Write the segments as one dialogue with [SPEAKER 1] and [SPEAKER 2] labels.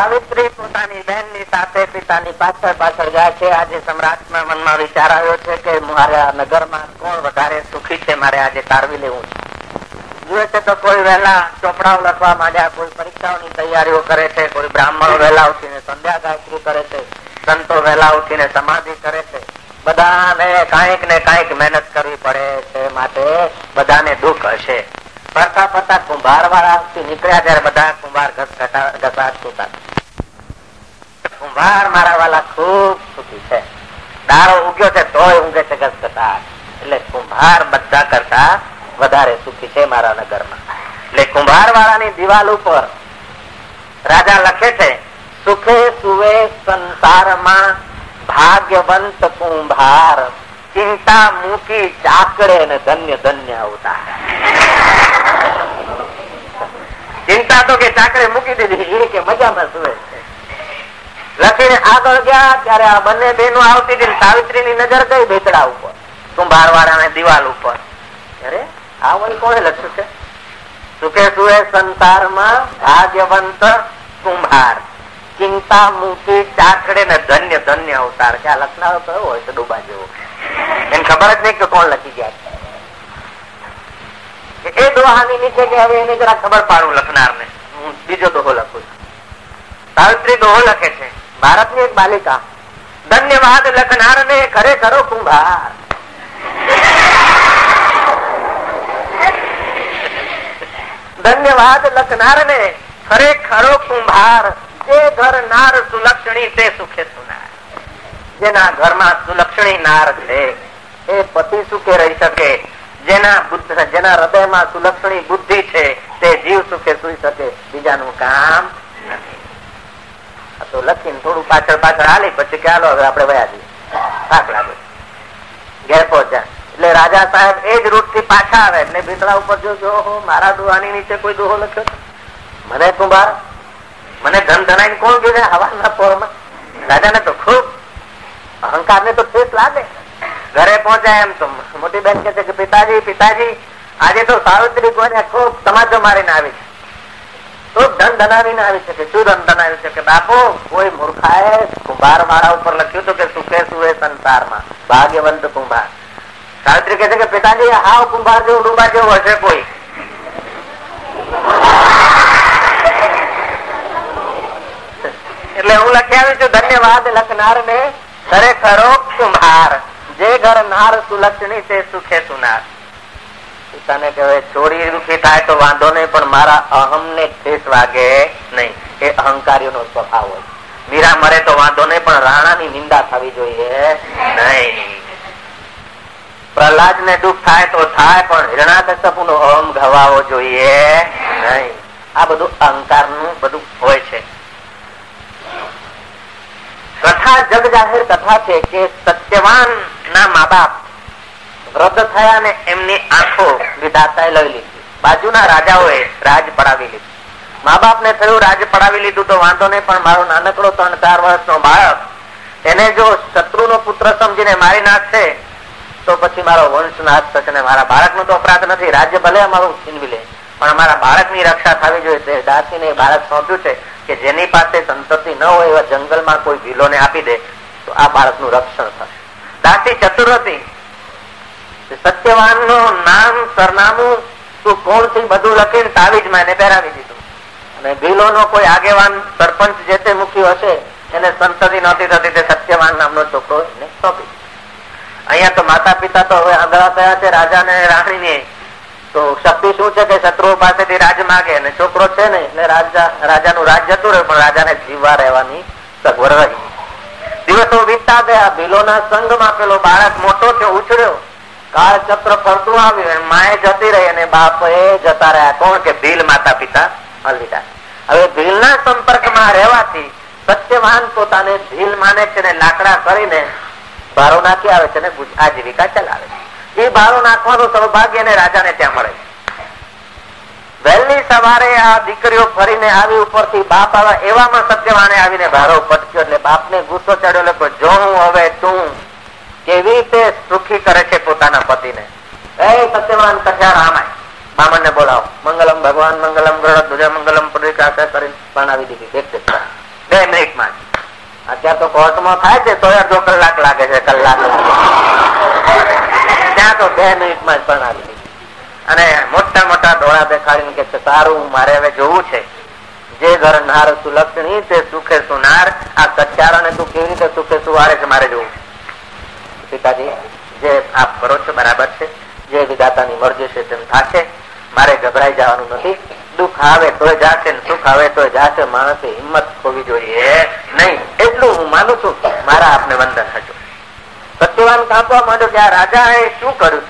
[SPEAKER 1] સાવિત્રી પોતાની બહેનની સાથે પિતાની પાછળ પાછળ જાય છે. આજે સમ્રાટના મનમાં વિચાર આવ્યો છે કે મારા નગરમાં કોણ વધારે સુખી છે મારે આજે તારવી લેવું છે. જુએ છે તો કોઈ વહેલા ચોપડાઓ લખવા માંડ્યા, કોઈ પરીક્ષાઓની તૈયારીઓ કરે છે, કોઈ બ્રાહ્મણો વહેલા ઉઠીને સંધ્યા ગાયત્રી કરે છે, સંતો વહેલા ઉઠીને સમાધિ કરે છે. બધાને કાંઈક ને કાંઈક મહેનત કરવી પડે છે માટે બધાને દુઃખ હશે. ફરતા ફરતા કુંભાર વાળા નીકળ્યા ત્યારે બધા કુંભાર ઘસાટ સુતા કુંભાર મારા વાલા ખૂબ સુખી છે. દારો ઉગ્યો છે તોય ઊંઘે છે ઘસઘટાટ એટલે કુંભાર બધા કરતા વધારે સુખી છે મારા નગરમાં. એટલે કુંભાર વાળાની દિવાલ ઉપર રાજા લખે છે, સુખે સુવે સંસારમાં ભાગ્યવંત કુંભાર. ચિંતા મૂકી ચાકડે ને ધન્ય ધન્ય અવતાર. ચિંતા તો કે ચાકડે મૂકી દીધી કે મજામાં સુવે લખીને આગળ ગયા, ત્યારે આ બંને બહેનો આવતી હતી સાવિત્રી ની નજર ગઈ ભેતડા ઉપર કુંભાર વાળા દિવાલ ઉપર. અરે, આ વળી કોણે લખ્યું છે? સુખે સુએ સંસારમાં ભાગ્યવંત કુંભાર. ચિંતા મૂકી ચાકડે ને ધન્ય ધન્ય અવતાર. કે આ લખનારો કયો હોય છે, ડૂબા જેવો? એને ખબર જ નહીં કે કોણ લખી ગયા એ દોહાની નીચે કે હવે એને જરા ખબર પાડું લખનાર ને હું બીજો દોહો લખું છું. સાવિત્રી દોહો લખે છે. ભારતની એક બાલિકા. ધન્યવાદ લખનાર ને ખરેખરો કુંભાર. ધન્યવાદ લખનાર ને ખરેખરો કુંભાર. જે ઘર નાર સુલક્ષણી, તે સુખે સુનાર. જેના ઘરમાં સુલક્ષણી નાર છે, એ પતિ સુખે રહી શકે. જેના બુદ્ધ જેના હૃદયમાં સુલક્ષણી બુદ્ધિ છે, તે જીવ સુખે સુઈ શકે. બીજાનું કામ તો લખીને થોડું પાછળ પાછળ હાલી પછી ચાલો હવે આપણે વયા જઈએ. થાક લાગે. ઘેર પહોંચ્યા. એટલે રાજા સાહેબ એ જ રૂટથી પાછા આવે. એટલે ભીતળા ઉપર જોજો મારા દુહાની નીચે કોઈ દોહો લખ્યો મને કુંભાર મને ધન ધનાઈ કોણ કીધે? હવાના પોરમાં રાજાને તો ખૂબ અહંકાર ને તો ઠેસ લાગે. ઘરે પહોંચ્યા એમ તો મોટી બેન કે કે, પિતાજી પિતાજી, આજે તો સાવિત્રી કોઈને ખૂબ તમાજો મારીને આવી છે. ખૂબ ધન ધનાવીને આવી શકે શું ધન ધનાવી શકે. બાપુ, કોઈ મૂર્ખાએ કુંભાર મારા ઉપર લખ્યું હતું કે સુખે સુએ સંસારમાં, ભાગ્યવંત કુંભાર. સાવિત્રી કે છે કે પિતાજી, હાવ કુંભાર જેવું ડુંબા જેવું હશે કોઈ. એટલે હું લખી આવી છું, ધન્યવાદ લખનાર ને ખરેખરો કુંભાર. જે ઘર નાર સુલક્ષણી, તે સુખે સુનાર. પિતાને કહેવાય, ચોરી દુખી થાય તો વાંધો નહીં, પણ મારા અહમ ને ઠેસ વાગે નહીં. એ અહંકારીઓ નો સ્વભાવ હોય. મીરા મરે તો વાંધો નહીં, પણ રાણા ની નિંદા થવી જોઈએ. નહીં. પ્રહલાદ ને દુઃખ થાય તો થાય, પણ હિરણાકશ્યપુ નો અહમ ઘવાવો જોઈએ. નહીં. આ બધું અહંકારનું બધું હોય છે. કથા જગ જાહેર કથા છે કે સત્યવાન ના મા બાપ વૃદ્ધ થયા ને એમની આંખો વિધાતાએ લઈ લીધી. બાજુના રાજાઓએ રાજ પડાવી લીધી. મા બાપ ને થયું રાજ પડાવી લીધું તો વાંધો નહીં, પણ મારો નાનકડો ત્રણ ચાર વર્ષનો બાળક એને જો શત્રુ નો પુત્ર સમજીને મારી નાખશે તો પછી મારો વંશ નાશ થશે ને મારા બાળકનો તો અપરાધ નથી. રાજ્ય ભલે અમારું છીનવી લે, પણ અમારા બાળકની રક્ષા થવી જોઈએ. તે દાસીને બાળક સોંપ્યું છે કે જેની પાસે સંતતિ ન હોય એવા જંગલમાં કોઈ ભીલોને આપી દે, તો આ બાળકનું રક્ષણ થશે. દાસી ચતુર હતી. સત્યવાનનું નામ, સરનામું તું કોણથી બધું લખીને તાવીજમાં એને પહેરાવી દીધું. અને ભીલો નો કોઈ આગેવાન સરપંચ જે તે મૂક્યું હશે, એને સંતતિ નહોતી થતી, તે સત્યવાન નામનો છોકરો એને સોંપી અહીંયા તો માતા પિતા તો હવે આંધળા થયા છે રાજા ને રાણી ને તો શક્તિ શું છે કે શત્રુઓ પાસેથી રાજ માગે અને છોકરો છે ને, એટલે રાજા, રાજાનું રાજ જતું રહ્યું, પણ રાજાને જીવવા રહેવાની સગવડ રહી. દિવસો વીતતા ગયા, ભીલોના સંઘમાં પેલો બાળક મોટો થયો, ઉછળ્યો. કાળ ચક્ર ફરતું આવ્યું માએ જતી રહી અને બાપ એ જતા રહ્યા. કોણ કે ભીલ માતા પિતા અલવિદા હવે ભીલના સંપર્કમાં રહેવાથી સત્યવાન પોતાને ભીલ માને છે ને લાકડા કરીને ભારો નાખી આવે છે ને આજીવિકા ચલાવે છે. એ ભારો નાખવાનું સૌભાગ્ય ને રાજાને ત્યાં મળે વહેલી સવારે આ દીકરીઓ ફરીને આવી ઉપરથી બાપ આવે એવામાં સત્યવાને આવીને ભારો પટક્યો એટલે બાપને ગુસ્સો ચડ્યો એટલે જો હું હવે તું કેવી રીતે સુખી કરે છે પોતાના પતિને? એ સત્યવાન કથા આમાય બામણ ને બોલાવો. મંગલમ ભગવાન, મંગલમ ગ્રહ ધ્વજા મંગલમ પ્રતિકાશ કરીને પરણાવી દીધી. એક બે મિનિટમાં અત્યારે તો કોર્ટમાં થાય છે તો અડધો કલાક લાગે છે, કલાક. ત્યાં તો બે મિનિટમાં જ પરણાવી અને મોટા મોટા ડોળા દેખાડીને કે સારું, મારે હવે જોવું છે. જે ઘર નાર સુલક્ષણી તે સુખે સુનાર. આ સચ્ચારાને તું કેવી રીતે સુખે સુવારે છે, મારે જોવું પિતાજી, જે આપ કરો છો બરાબર છે, જે વિધાતાની મરજી છે તેમ થશે, મારે ગભરાઈ જવાનું નથી. દુઃખ આવે તો જાશે સુખ આવે તો જાશે, માણસે હિંમત હોવી જોઈએ નહીં. એટલું હું માનું છું મારા આપને વંદન હજુ. સત્યવાન કાપવા માંડો કે આ રાજા એ શું કર્યું?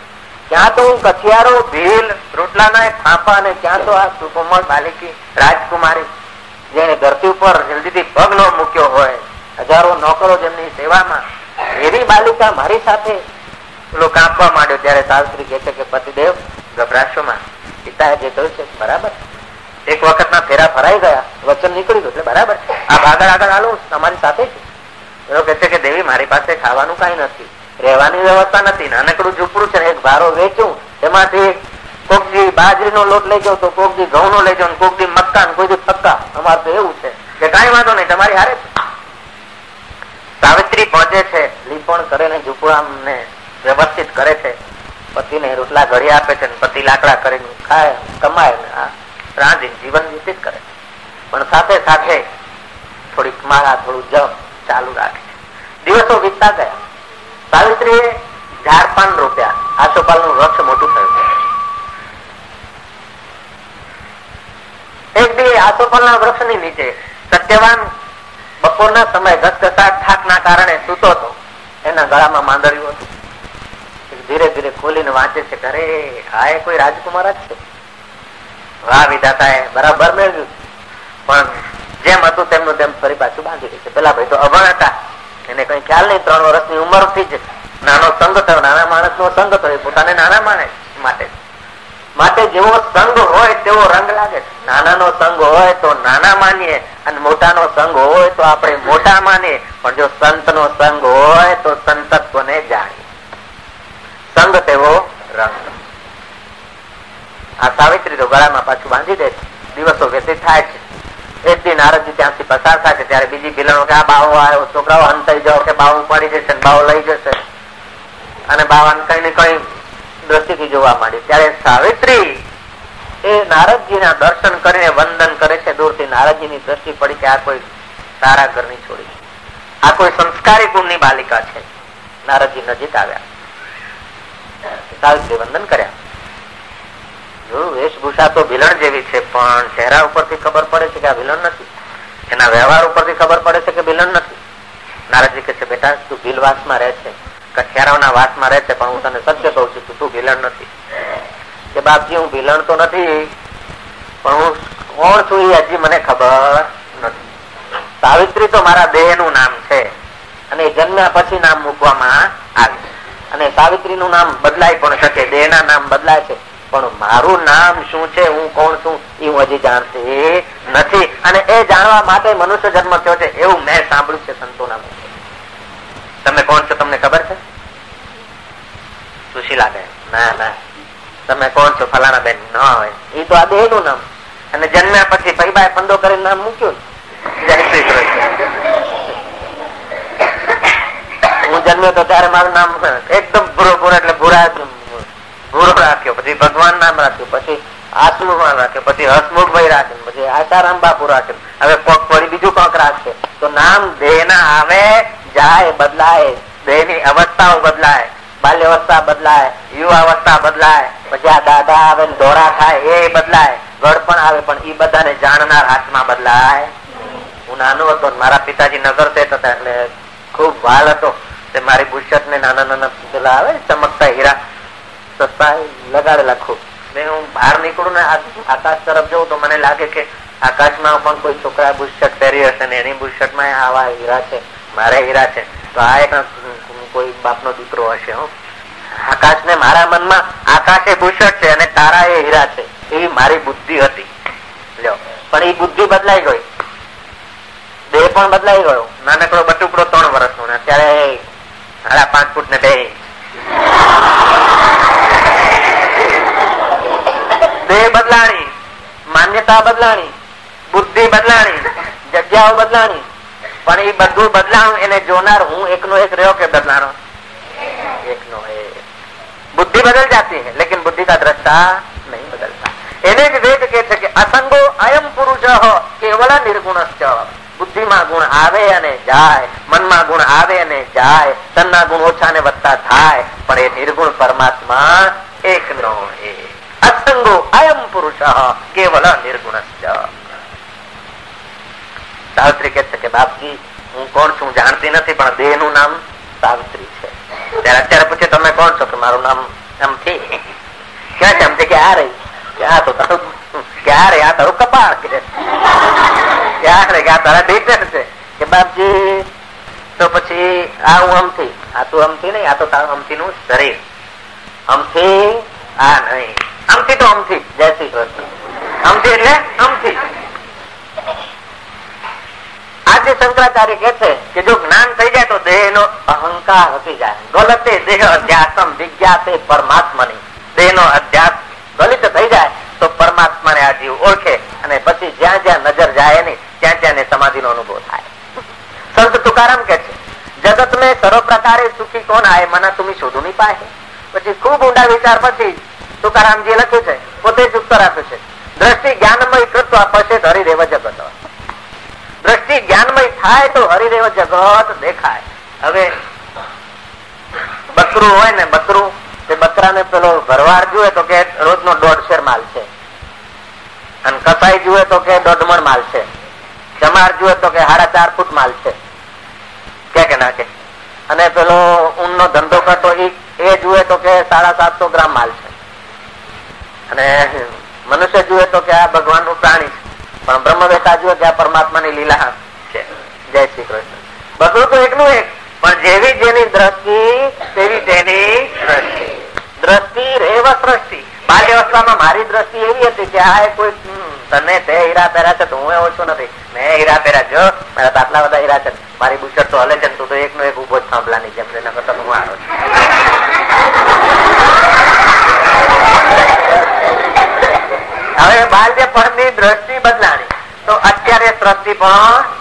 [SPEAKER 1] ક્યાં તો હું કથિયારો ભીલ, રોટલાના ફાંફા અને ક્યાં તો આ સુકોમળ બાલિકી રાજકુમારી જેને ધરતી ઉપર જલ્દીથી પગ ન મૂક્યો હોય, હજારો નોકરો જેમની સેવામાં એવી બાલિકા મારી સાથે પેલો કાપવા માંડ્યો ત્યારે સાવિત્રી કે છે કે પતિદેવ ગભરાશો માં પિતાએ જે કહ્યું છે, બરાબર. એક વખત ના ફેરા ફરાઈ ગયા, વચન નીકળી ગયું એટલે બરાબર. આ આગળ આગળ હાલો, તમારી સાથે છે એવો કે છે કે દેવી, મારી પાસે ખાવાનું કઈ નથી. રહેવાની વ્યવસ્થા નથી. નાનકડું ઝૂંપડું છે એક ભારો વેચું. એમાંથી કોકજી બાજરી નો લોટ લઈ જાવ તો કોકજી ઘઉં નો લઈ જાવ કોકજી મક્કા કોઈ પક્કા અમારે તો એવું છે કે કઈ વાંધો નહીં, તમારી હારે સાવિત્રી પહોંચે છે, લીપણ કરે ને ઝૂંપડા ને વ્યવસ્થિત કરે છે. પતિને રોટલા ઘડી આપે છે પતિ લાકડા કરીને ખાય, કમાય ને રાંધી જીવન વ્યતીત કરે પણ સાથે સાથે થોડીક માળા, થોડું જપ ચાલુ રાખે દિવસો વીતતા ગયા. સાવિત્રીએ ઝાડપાન રોપ્યા. આસોપાલનું વૃક્ષ મોટું થયું. એક દી આસોપાલ ના વૃક્ષની નીચે સત્યવાન બપોરના સમય ઘસઘસાટ થાક ના કારણે સૂતો હતો. એના ગળામાં માંદળ્યું હતું. ધીરે ધીરે ખોલીને વાંચે છે અરે, આ કોઈ રાજકુમાર જ છે? વાહ વિધાતા બરાબર મેળવ્યું. પણ જેમ હતું તેમનું તેમ ફરી પાછું બાંધી દીધું પેલા ભાઈ તો અભણ હતા. એને કઈ ખ્યાલ નહીં, ત્રણ વર્ષની ઉંમરથી જ. નાનો સંગ થયો, નાના માણસ નો સંઘ થયો પોતાને નાના માણસ માટે. માટે જેવો સંગ હોય તેવો રંગ લાગે. નાનાનો સંગ હોય તો નાના માનીએ અને મોટાનો સંગ હોય તો આપણે મોટા માનીએ. પણ જો સંત નો સંઘ હોય તો સંતત્વ ને જાણીએ. સંગ તેવો રંગ. આ સાવિત્રી તો ગળામાં પાછું બાંધી દે. છે દિવસો વ્યતીત થાય છે. એક દિન નારદજી ત્યાંથી પસાર થાય છે. ત્યારે બીજી ભીલણો કે આ બાવો આવ્યો છોકરાઓ અંતાઈ જાઓ કે બાવું પડી જશે બાવો લઈ જશે. અને બાવાને કઈ ને કઈ દ્રષ્ટિથી જોવા માંડી. ત્યારે સાવિત્રી એ નારદજી દર્શન કરીને વંદન કરે છે. દૂરથી નારદજી દ્રષ્ટિ પડી કે આ કોઈ સારા ઘરની છોડી આ કોઈ સંસ્કારી ગુણની બાલિકા છે. નારદજી નજીક આવ્યા. સાવિત્રી વંદન કર્યા. જોયું વેશભૂષા તો ભીલણ જેવી છે, પણ ચહેરા ઉપરથી ખબર પડે છે કે આ ભીલણ નથી. એના વ્યવહાર ઉપરથી ખબર પડે છે કે ભીલણ નથી. નારદજી કે છે, બેટા, તું ભીલવાસમાં રહે છે. કઠિયારાઓના વાસમાં રહે છે પણ હું તને સત્ય કહું છું તું ભીલણ નથી. કે બાપજી, હું ભીલણ તો નથી, પણ હું કોણ છું એ હજી મને ખબર નથી. સાવિત્રી તો મારા દેહ નામ છે અને જન્મ્યા પછી નામ મૂકવામાં આવ્યું અને સાવિત્રી નું નામ બદલાય પણ શકે દેહ ના નામ બદલાય છે. પણ મારું નામ શું છે, હું કોણ છું, એ હું હજી જાણતી નથી. અને એ જાણવા માટે મનુષ્ય જન્મ થયો છે, એવું મેં સાંભળ્યું છે સંતોના તમે કોણ છો તમને ખબર છે? સુશીલા બેન ના ના. તમે કોણ છો? ફલાણા બેન ન હોય. એ તો આ દેહનું નામ. અને જન્મ્યા પછી ભાઈ ફંદો કરીને નામ મૂક્યું જય શ્રી કૃષ્ણ. હું જન્મ્યો તો ત્યારે મારું નામ એકદમ ભૂરો ભૂરો એટલે ભૂરા ભૂરો રાખ્યો. પછી ભગવાન નામ રાખ્યું. પછી આસમુખમાં રાખ્યો. પછી હસમુખભાઈ રાખ્યું. પછી આશારામ બાપુ રાખ્યું. હવે કોક ફરી બીજું કોક રાખશે. તો નામ દેહ ના આવે જાય, બદલાય. દેહની અવસ્થાઓ બદલાય બાલ્ય અવસ્થા બદલાય, યુવાવસ્થા બદલાય. પછી આ દાદા આવે દોરા થાય, એ બદલાય. ગઢ પણ આવે, પણ એ બધાને જાણનાર હાથમાં બદલાય. હું નાનો હતો મારા પિતાજી નગર તે હતા, એટલે ખૂબ વાલ હતો. તે મારી બુશર્ટ ને નાના નાના પેલા આવે ચમકતા હીરા સસ્તા લગાડેલા ખૂબ. મેં હું બહાર નીકળું ને આકાશ તરફ જઉં તો મને લાગે કે આકાશમાં પણ કોઈ છોકરા બુશર્ટ પહેરી હશે ને એની બુશર્ટમાં આવા હીરા છે. મારે હીરા છે. તો આ એક કોઈ બાપનો દીકરો હશે, હું. આકાશ ને મારા મનમાં આકાશ એ ભૂષણ છે અને તારા એ હીરા છે. એવી મારી બુદ્ધિ હતી. પણ એ બુદ્ધિ બદલાઈ ગઈ. દેહ પણ બદલાઈ ગયો. નાનકડો બટુકડો ત્રણ વર્ષનો ને અત્યારે સાડા પાંચ ફૂટ ને બે દેહ બદલાણી, માન્યતા બદલાણી, બુદ્ધિ બદલાણી, જગ્યાઓ બદલાણી. પણ એ બધું બદલાણું એને જોનાર હું એકનો એક રહ્યો કે બદલાણો? એકનો એક બુદ્ધિ બદલ જાતી હે, લેકિન બુદ્ધિ કા દ્રષ્ટા નહીં બદલતા. એને જ વેદ કે છે કે અસંગો અયમ પુરુષ કેવળ નિર્ગુણશ્ચ બુદ્ધિમાં ગુણ આવે અને જાય, મનમાં ગુણ આવે અને જાય, તનના ગુણ ઓછા ને વધતા થાય, પણ એ નિર્ગુણ પરમાત્મા એક નો અસંગો અયમ પુરુષ કેવળ નિર્ગુણશ્ચ સાવિત્રી કે છે કે બાપજી, હું કોણ છું જાણતી નથી, પણ દેહનું નામ સાવિત્રી છે. ત્યારે અત્યારે પૂછે, તમે કોણ છો? કે મારું નામ અમથી ક્યાં છે અમથી કે આ રહી. આ તો તારું ક્યારે આ તારું કપાળ કે. ક્યારે આ તારા ડીટેલ છે. કે બાપજી, તો પછી આ હું અમથી આ તું અમથી નહીં, આ તો તારું અમથી નું શરીર. અમથી આ નહીં. અમથી તો અમથી જય શ્રી કૃષ્ણ. અમથી એટલે અમથી આજે શંકરાચાર્ય કે છે કે જો જ્ઞાન થઈ જાય તો દેહ નો અહંકાર હટી જાય. ગલતે દેહ અધ્યાસમ વિજ્ઞાતે પરમાત્માની. દેહ નો અધ્યાસ ગલિત થઈ જાય તો પરમાત્મા ને આ જીવ ઓળખે અને પછી જ્યાં જ્યાં નજર જાય નહીં, ત્યાં ત્યાં સમાધિ નો અનુભવ થાય. સંત તુકારામ કે છે જગત મેં સર્વ પ્રકારે સુખી કોણ આય? મને તુમી શોધું નહીં પાય પછી ખૂબ ઊંડા વિચાર પછી તુકારામજી લખ્યું છે, પોતે જ ઉત્તર આપ્યું છે, દ્રષ્ટિ જ્ઞાનમય કૃત્વ પશે હરિદેવ જગત. દ્રષ્ટિ જ્ઞાનમય થાય તો હરિદેવ જગત દેખાય. હવે બકરું હોય ને બકરું, તે બકરાને પેલો ભરવાડ જુએ તો કે રોજ નો દોઢ શેર માલ છે. અને કસાઈ જુએ તો કે દોઢ માલ છે. જમાર જુએ તો કે સાડા ચાર ફૂટ માલ છે. કે કે ના કે. અને પેલો ઊન નો ધંધો કરતો એ જુએ તો કે સાડા સાતસો ગ્રામ માલ છે. અને મનુષ્ય જુએ તો કે આ ભગવાનનું પ્રાણી છે. પણ બ્રહ્મ વેતા જુએ કે આ પરમાત્મા ની લીલા જય શ્રી કૃષ્ણ. બધું તો એકનું એક, પણ જેવી જેની દ્રષ્ટિ, તેવી તેની દ્રષ્ટિ. દ્રષ્ટિ રેવ સૃષ્ટિ બાલ્યાવસ્થામાં મારી દ્રષ્ટિ એવી હતી કે આ કોઈ તને તે હીરા પહેરા છે તો હું ઓછું નથી. મેં હીરા પહેરા જો મારા આટલા બધા હીરા છે. મારી બુશર્ટ તો હલે છે તું તો એકનો એક ઊભો જ થાંભલાની જેમ એના કરતા હું આવો હવે બાલ્યપણની દ્રષ્ટિ બદલાણી. તો અત્યારે દ્રષ્ટિ પણ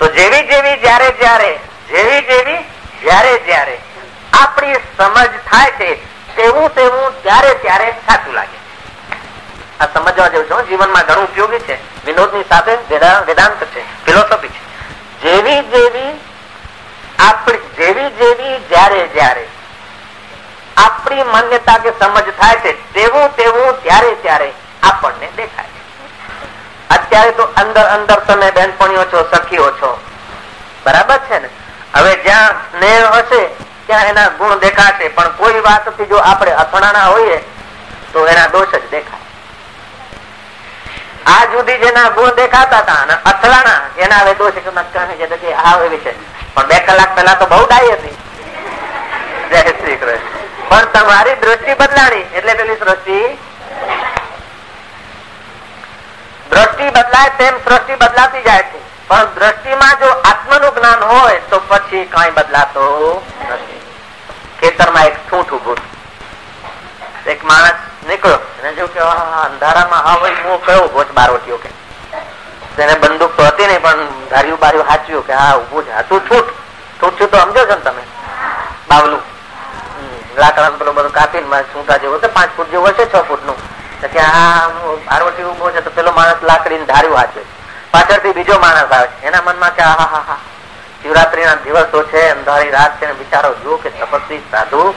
[SPEAKER 1] તો જેવી જેવી જ્યારે જ્યારે, જેવી જેવી જ્યારે જ્યારે આપણી સમજ થાય છે, તેવું તેવું ત્યારે ત્યારે સાચું લાગે આ સમજવા જેવું છે જીવનમાં ઘણું ઉપયોગી છે. વિનોદની સાથે વેદાંત છે ફિલોસોફી છે. જેવી જેવી આપણી જેવી જેવી જ્યારે જ્યારે આપણી માન્યતા કે સમજ થાય છે, તેવું તેવું ત્યારે ત્યારે આપણને દેખાય અત્યારે તો અંદર અંદર તમે બેનપણીઓ છો બરાબર છે ને હવે જ્યાં સ્નેહ હશે ત્યાં એના ગુણ દેખાશે પણ કોઈ વાતથી જો આપણે અથડાણા હોઈએ, તો એના દોષ જ દેખાય. આ જુદી જેના ગુણ દેખાતા હતા અને અથડાણા, એના હવે દોષ આવ એવી છે. પણ બે કલાક પહેલા તો બહુ ડાઈ હતી. જય શ્રી કૃષ્ણ. પણ તમારી દ્રષ્ટિ બદલાણી. એટલે પેલી સૃષ્ટિ? દ્રષ્ટિ બદલાય તેમ સૃષ્ટિ બદલાતી જાય છે. પણ દ્રષ્ટિમાં જો આત્મનું જ્ઞાન હોય, તો પછી કઈ બદલાતો નથી. ખેતરમાં એક ઠૂંઠ ઉભું એક માણસ નીકળ્યો. એને હા હું છે તો હા છે. છું સમજો છો ને તમે. બાવલું. લાકડા પેલું બધું કાપીને છૂટા જેવું છે પાંચ ફૂટ જેવું હશે, છ ફૂટનું કે આ પાર્વતી ઊભો છે. તો પેલો માણસ લાકડી ધાર્યું હાચે. પાછળથી બીજો માણસ આવે. એના મનમાં કે હા હા હા. શિવરાત્રી ના દિવસો છે, અંધારી રાત છે વિચારો જો કે તપસ્વી, સાધુ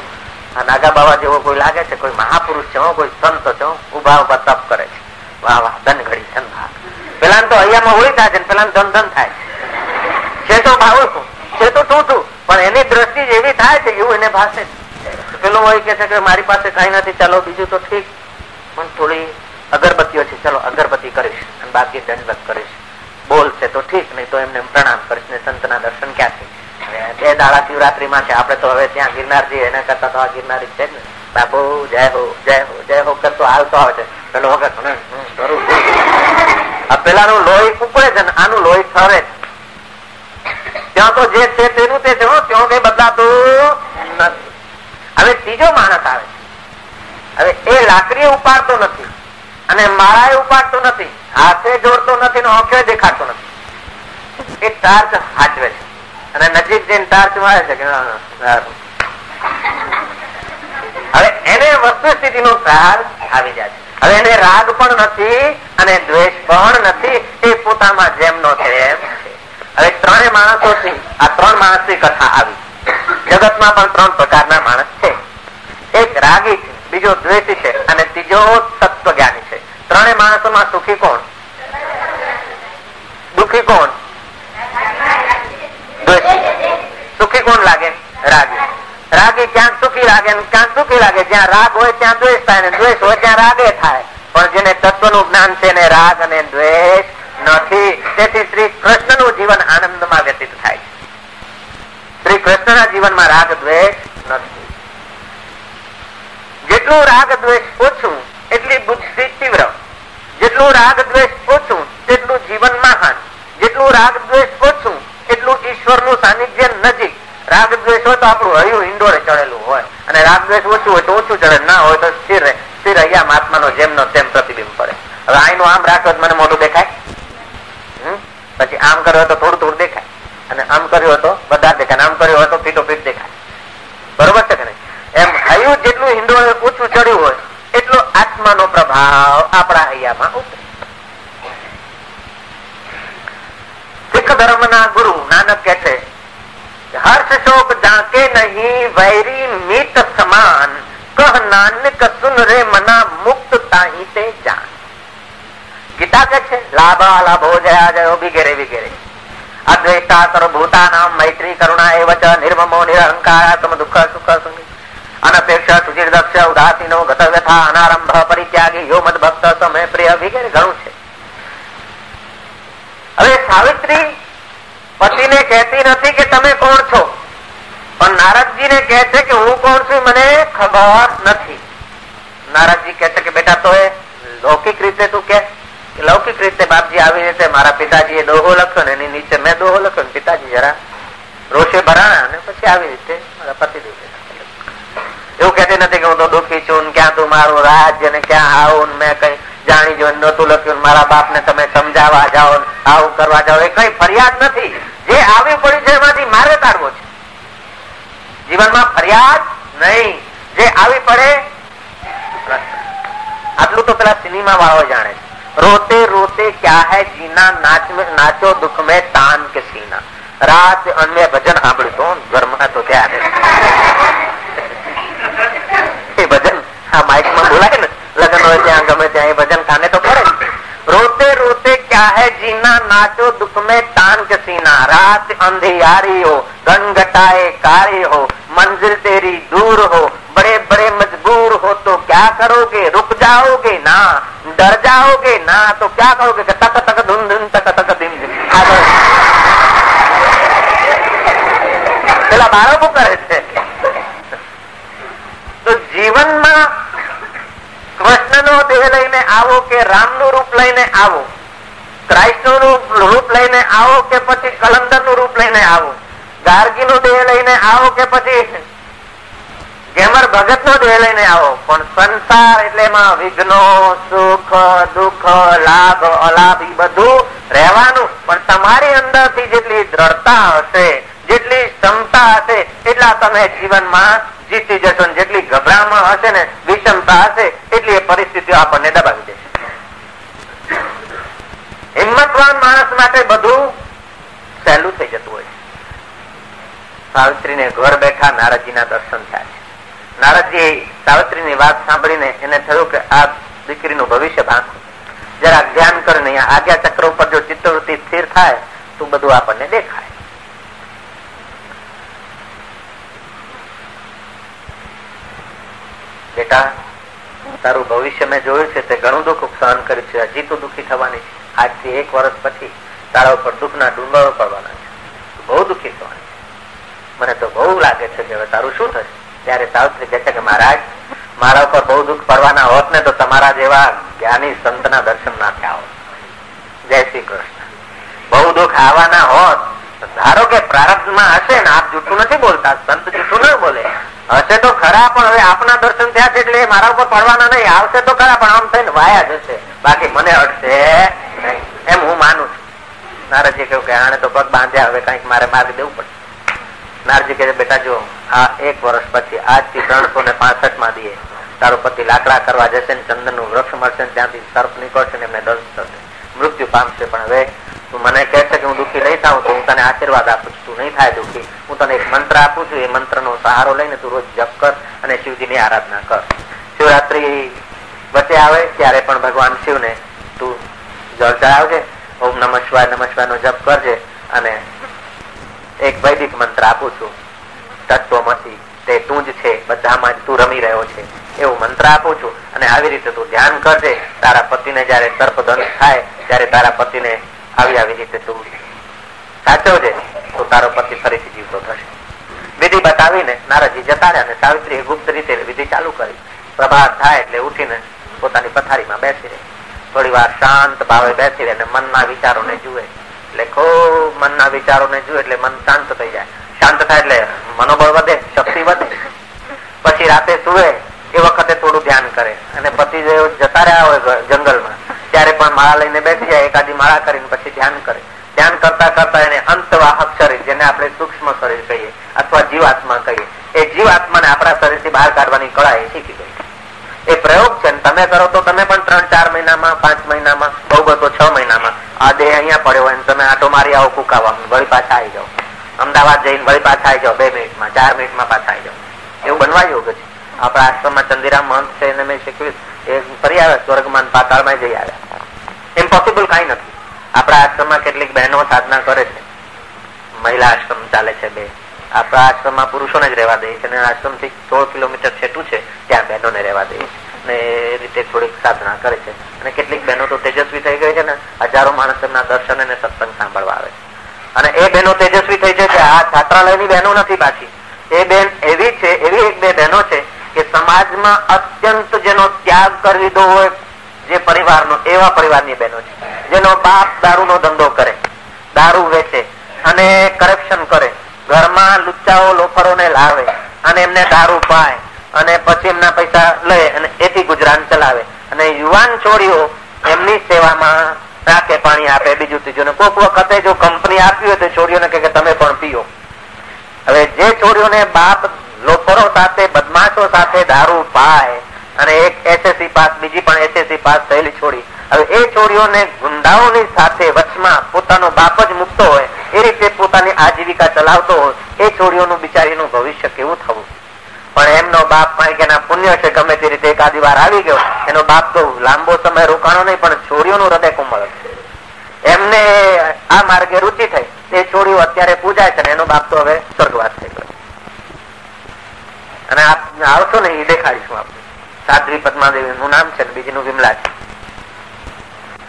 [SPEAKER 1] નાગા બાબા જેવો કોઈ લાગે છે, કોઈ મહાપુરુષ છે કોઈ સંત છે ઊભા ઊભા તપ કરે છે. વાહ વાહ ધન ઘડી ધન પેલા તો અહીંયામાં હોય થાય છે પેલા ધન ધન થાય છે. તો ભાવ છે તો તું પણ એની દ્રષ્ટિ એવી થાય છે, એવું એને ભાષે પેલો હોય કે છે કે મારી પાસે કઈ નથી, ચાલો બીજું તો ઠીક. પણ થોડી અગરબત્તીઓ છે, ચલો અગરબત્તી કરીશ, અને બાકી દંડવત કરીશ. બોલશે તો ઠીક, નહીં તો એમને પ્રણામ કરીશ, ને સંતના દર્શન ક્યાંથી? બે દાડા શિવરાત્રી માં છે આપડે તો હવે ત્યાં ગિરનાર જઈએ એના કરતા તો આ ગિરનારી છે ને. બાપુ, જય હો જય હો જય હો કરતો હાલતો આવે છે. પેલો વખત પેલાનું લોહી ઉપડે છે ને, આનું લોહી ઠરે ત્યાં તો જે છે તેનું તે છે ત્યાં કઈ બદલાતું નથી. હવે ત્રીજો માણસ આવે હવે એ લાકડી ઉપાડતો નથી, અને મારા ઉપાડતો નથી. હાથે જોડતો નથી ને દેખાતો નથી. એ ટાર્ચ હાચવે છે. અને નજીક જઈને ટાર્ચ મારે છે કે હવે એને વસ્તુ સ્થિતિ નો ખ્યાલ આવી જાય હવે એને રાગ પણ નથી અને દ્વેષ પણ નથી. એ પોતામાં જેમનો છે. એમ હવે ત્રણે માણસો આ ત્રણ માણસની કથા આવી. જગતમાં પણ ત્રણ પ્રકારના માણસ છે. એક રાગી છે, બીજો દ્વેષી છે, અને ત્રીજો સત્વ જ્ઞાની છે ત્રણે માણસોમાં સુખી કોણ? દુખી કોણ? સુખી કોણ લાગે? રાગી. રાગી ક્યાંક સુખી લાગે ક્યાંક સુખી લાગે. જ્યાં રાગ હોય ત્યાં દ્વેષ થાય ને દ્વેષ હોય ત્યાં રાગે થાય. પણ જેને તત્વનું જ્ઞાન છે ને રાગ અને દ્વેષ નથી. તેથી શ્રી કૃષ્ણનું જીવન આનંદમાં વ્યતીત થાય શ્રી કૃષ્ણના જીવનમાં રાગ દ્વેષ નથી. જેટલું રાગ દ્વેષ ઓછું, એટલી બુદ્ધિ તીવ્ર. જેટલું રાગ દ્વેષ ઓછું, તેટલું જીવન મહાન. જેટલું રાગ દ્વેષ ઓછું, એટલું ઈશ્વરનું સાનિધ્ય નજીક. રાગ દ્વેષ હોય તો આપણું હયું ઇન્ડોરે ચડેલું હોય. અને રાગ દ્વેષ ઓછું હોય તો ઓછું ચડે, ના હોય તો સ્થિર રહે. સ્થિર અહીંયા મહાત્માનો જેમનો તેમ પ્રતિબિંબ પડે. હવે આઈનું આમ રાખ્યો મને મોટું દેખાય? પછી આમ કર્યો તો થોડું થોડું દેખાય. અને આમ કર્યો તો બધા દેખાય. આમ કર્યો હોય તો પીટો પીટ દેખાય. બરોબર છે કે નહીં? એમ હયું જેટલું હિન્દોળે ઓછું ચડ્યું હોય, એટલો આત્માનો પ્રભાવ આપણા હૈયામાં ઉતરે શીખ ધર્મના ગુરુ નાનક કે છે હર્ષ શોક જાકે નહીં વૈરી મિત સમાન કહ નાનક સુન રે મના મુક્ત તાહી તે જાન ગીતા કે છે લાભ લાભો જયા જયો વગેરે વગેરે અદ્વૈતા સર્વભૂતાનામ મૈત્રી કરુણા એવ ચ નિર્મમો નિરહંકાર તમ દુઃખ સુખ સંગી અનપેક્ષ સુચિર્દક્ષ ઉદાસીનો ગત વ્યથા અનારંભ પરિત્યાગી યો મદ ભક્ત સમય પ્રિય વગેરે ઘણું છે. હવે સાવિત્રી પતિને કહેતી નથી કે તમે કોણ છો, પણ નારદજીને કહે છે કે હું કોણ છું મને ખબર નથી. નારદજી કહે છે કે બેટા તો એ લૌકિક રીતે તું કે લૌકિક રીતે બાપજી આવી રીતે મારા પિતાજી એ દોહો લખ્યો ને એની નીચે મેં દોહો લખ્યો ને પિતાજી જરા રોષે ભરાણા અને પછી આવી રીતે મારા પતિદેવ એવું કહેતી નથી કે હું તો દુઃખી છું ક્યાં તું મારું રાજ્ય ને ક્યાં આવું મેં કઈ જાણી જોઈને નહોતું લખ્યું મારા બાપ ને તમે સમજાવવા જાઓ આવું કરવા જાઓ. એ કઈ ફરિયાદ નથી. જે આવી પડી છે એમાંથી મારે કાઢવો છે. જીવનમાં ફરિયાદ નહીં. જે આવી પડે, આટલું તો પેલા સિનેમા વાળો જાણે રોતે રોતે ક્યાં હે જીના નાચ નાચો દુઃખ મેં તાન કે સીના. રાત અન્ય ભજન સાંભળ્યું તો ઘરમાં તો ત્યારે. આ માઇક માં બોલાય ને લગ્ન હોય ત્યાં ગમે ત્યાં એ ભજન કાને તો પડે રોતે રોતે क्या है जीना नाचो दुख में तान के सीना रात अंधियारी हो घटाए कारी हो मंजिल तेरी दूर हो बड़े बड़े मजबूर हो तो क्या करोगे रुक जाओगे ना डर जाओगे ना तो क्या करोगे तक तक धुन धुन तक तक दिन પેલા બાળકો કરે છે તો જીવનમાં કૃષ્ણનો દેહ લઈને આવો કે રામનું રૂપ લઈને આવો? ક્રાઇસ્ટનું રૂપ લઈને આવો કે પછી કલંદરનું રૂપ લઈને આવો? ગાર્ગીનું દેહ લઈને આવો કે પછી ગેમર ભગત દેહ લઈને આવો? પણ સંસાર એટલે એમાં વિઘ્નો, સુખ, દુઃખ, લાભ, અલાભ બધું રહેવાનું. પણ તમારી અંદરથી જેટલી દ્રઢતા હશે, જેટલી ક્ષમતા હશે, એટલા તમે જીવનમાં જીતી જશો જેટલી ગભરામણ હશે ને, વિષમતા હશે, એટલી એ પરિસ્થિતિઓ આપણને દબાવી દેશે. હિંમતવાન માણસ માટે બધું સહેલું થઈ જતું હોય સાવિત્રીને ઘર બેઠા નારદજીના દર્શન થયા છે. નારદજી સાવિત્રીની વાત સાંભળીને એને થયું કે આ દીકરીનું ભવિષ્ય ભાંખું જરા ધ્યાન કરીને આજ્ઞા ચક્ર ઉપર જો ચિત્તવૃત્તિ સ્થિર થાય, તો બધું આપણને દેખાય. બેટા, તારું ભવિષ્ય મેં જોયું છે, તે ઘણું દુઃખ સહન કર્યું છે. હજી તો દુઃખી થવાની આજથી એક વર્ષ પછી તારા ઉપર દુઃખના ડુંગરો પડવાના છે. બહુ દુઃખી થવાની મને તો બહુ લાગે છે કે હવે તારું શું થશે? ત્યારે સાવત્રી કહે છે કે મહારાજ, મારા ઉપર બહુ દુઃખ પડવાના હોત ને તો તમારા જેવા જ્ઞાની સંતના દર્શન ના થયા હોત. જય શ્રી કૃષ્ણ. બહુ દુઃખ આવવાના હોત ધારો કે પ્રારબ્ધમાં હશે ને, આપ જૂઠું નથી બોલતા, સંત જૂઠું ના બોલે. હશે તો ખરા, પણ હવે આપના દર્શન થયા છે એટલે મારા ઉપર પડવાના નહીં. આવશે તો ખરા, પણ આમ થઈને વાયા જશે. બાકી મને અડશે નારદજી કહ્યું કે આને તો પગ બાંધ્યા, હવે કંઈક મારે માર્ગ દેવું પડશે. નારજી કહે બેટા, જો આ એક વર્ષ પછી, આજથી ત્રણસો ને પાસઠમાં દઈએ તારો પતિ લાકડા કરવા જશે ને ચંદનનું વૃક્ષ મળશે ત્યાંથી સર્પ નીકળશે ને એમને દંશ થશે. મૃત્યુ પામશે પણ હવે તું મને કહે છે કે હું દુઃખી નહીં થાઉં તો હું તને આશીર્વાદ આપું છું. તું નહીં થાય દુઃખી. હું તને એક મંત્ર આપું છું. એ મંત્રનો સહારો લઈને તું રોજ જપ કર અને શિવજીની આરાધના કર. શિવરાત્રી વચ્ચે આવે ત્યારે પણ ભગવાન શિવને તું જળ ચડાવજે. ઓમ નમ શિવાય, નમ શિવાયનો જપ કરજે અને એક વૈદિક મંત્ર આપું છું. તત્વમસી તે તું જ છે. બધામાં તું રમી રહ્યો છે. એવું મંત્ર આપું છું અને આવી રીતે તું ધ્યાન કરજે. તારા પતિને જયારે સર્પદંશ થાય, ત્યારે તારા પતિને આવી આવી રીતે તું સાચવજે તો તારો પતિ ફરીથી જીવતો થશે. વિધિ બતાવીને નારાજી જતા રહ્યા અને સાવિત્રી ગુપ્ત રીતે વિધિ ચાલુ કરી. પ્રભાત થાય એટલે ઉઠીને પોતાની પથારીમાં બેસી રહે. થોડી વાર શાંત ભાવે બેસી રહે અને મનના વિચારોને જુએ. એટલે ખૂબ મનના વિચારોને જુએ એટલે મન શાંત થઈ જાય. શાંત થાય એટલે મનોબળ વધે, શક્તિ વધે. પછી રાતે સુવે, એ વખતે થોડું ધ્યાન કરે. અને પતિ જતા રહ્યા હોય જંગલમાં ત્યારે પણ માળા લઈને બેસી જાય, એકાદી માળા કરીને પછી ધ્યાન કરે. ધ્યાન કરતા કરતા એને અંતવાહક શરીર, જેને આપણે સૂક્ષ્મ શરીર કહીએ અથવા જીવાત્મા કહીએ, એ જીવાત્માને આપણા શરીરથી બહાર કાઢવાની કળા એ શીખી ગઈ. એ પ્રયોગ છે તમે કરો તો તમે પણ ત્રણ ચાર મહિનામાં, પાંચ મહિનામાં, બહુ બધો છ મહિનામાં, આ દેહ અહીંયા પડ્યો હોય તમે આટો મારી આવો કુકાવા વળી પાછા આવી જાઓ. અમદાવાદ જઈને વળી પાછા આવી જાઓ, બે મિનિટમાં, ચાર મિનિટમાં પાછા આવી જાઓ. એવું બનવા યોગ છે. આપણા આશ્રમમાં ચંદીરામ મહંત છે એને મેં શીખવ્યું. એ ફરી આવે સ્વર્ગમાન પાતાળમાં જઈ આવ્યા. ઇમ્પોસિબલ કઈ નથી. આપણા આશ્રમમાં કેટલીક બહેનો સાધના કરે છે. મહિલા આશ્રમ ચાલે છે બે. આપણા આશ્રમમાં પુરુષોને જ રહેવા દે છે અને આશ્રમથી સોળ કિલોમીટર છેટું છે ત્યાં બહેનોને રહેવા દે અને એ રીતે થોડીક સાધના કરે છે. અને કેટલીક બહેનો તો તેજસ્વી થઈ ગઈ છે ને હજારો માણસ એમના દર્શન અને સત્સંગ સાંભળવા આવે અને એ બહેનો તેજસ્વી થઈ છે કે આ છાત્રાલયની બહેનો નથી પાછી. એ બેન એવી છે, એવી એક બે બહેનો છે કે સમાજમાં અત્યંત જેનો ત્યાગ કરી દીધો હોય જે પરિવારનો, એવા પરિવારની બહેનો છે, જેનો બાપ દારૂનો ધંધો કરે, દારૂ વેચે અને કરપ્શન કરે, ઘરમાં લુચ્ચાઓ, લોફરોને લાવે અને એમને દારૂ પાય અને પછી એમના પૈસા લે અને એથી ગુજરાન ચલાવે. અને યુવાન છોડીઓ એમની સેવામાં રાખે પાણી આપે, બીજું ત્રીજું કોઈક વખતે જો કંપની આપી હોય તો છોડીઓને કે તમે પણ પીઓ. હવે જે છોડીઓને બાપ લોફરો સાથે, બદમાશો સાથે દારૂ પાય અને એક એસએસસી પાસ બીજી પણ એસએસસી પાસ થયેલી છોડી. હવે એ છોડીઓને ગુંડાઓની સાથે વચમાં પોતાનો બાપ જ મૂકતો હોય, એ રીતે પોતાની આજીવિકા ચલાવતો હોય, એ છોડીઓનું બિચારીનું ભવિષ્ય કેવું થવું? પણ એમનો બાપ એના પુણ્ય છે, ગમે તે રીતે એકાદી વાર આવી ગયો, એનો બાપ તો લાંબો સમય રોકાણો નહીં, પણ છોડીઓનું હૃદય કોમળ એમને આ માર્ગે રુચિ થઈ. એ છોડીઓ અત્યારે પૂજાય છે એનો બાપ તો હવે સ્વર્ગવાસ થઈ ગયો અને આપ આવશો ને એ દેખાડીશું આપણે. સાધ્વી પદ્માદેવી નું નામ છે બીજીનું વિમલા છે.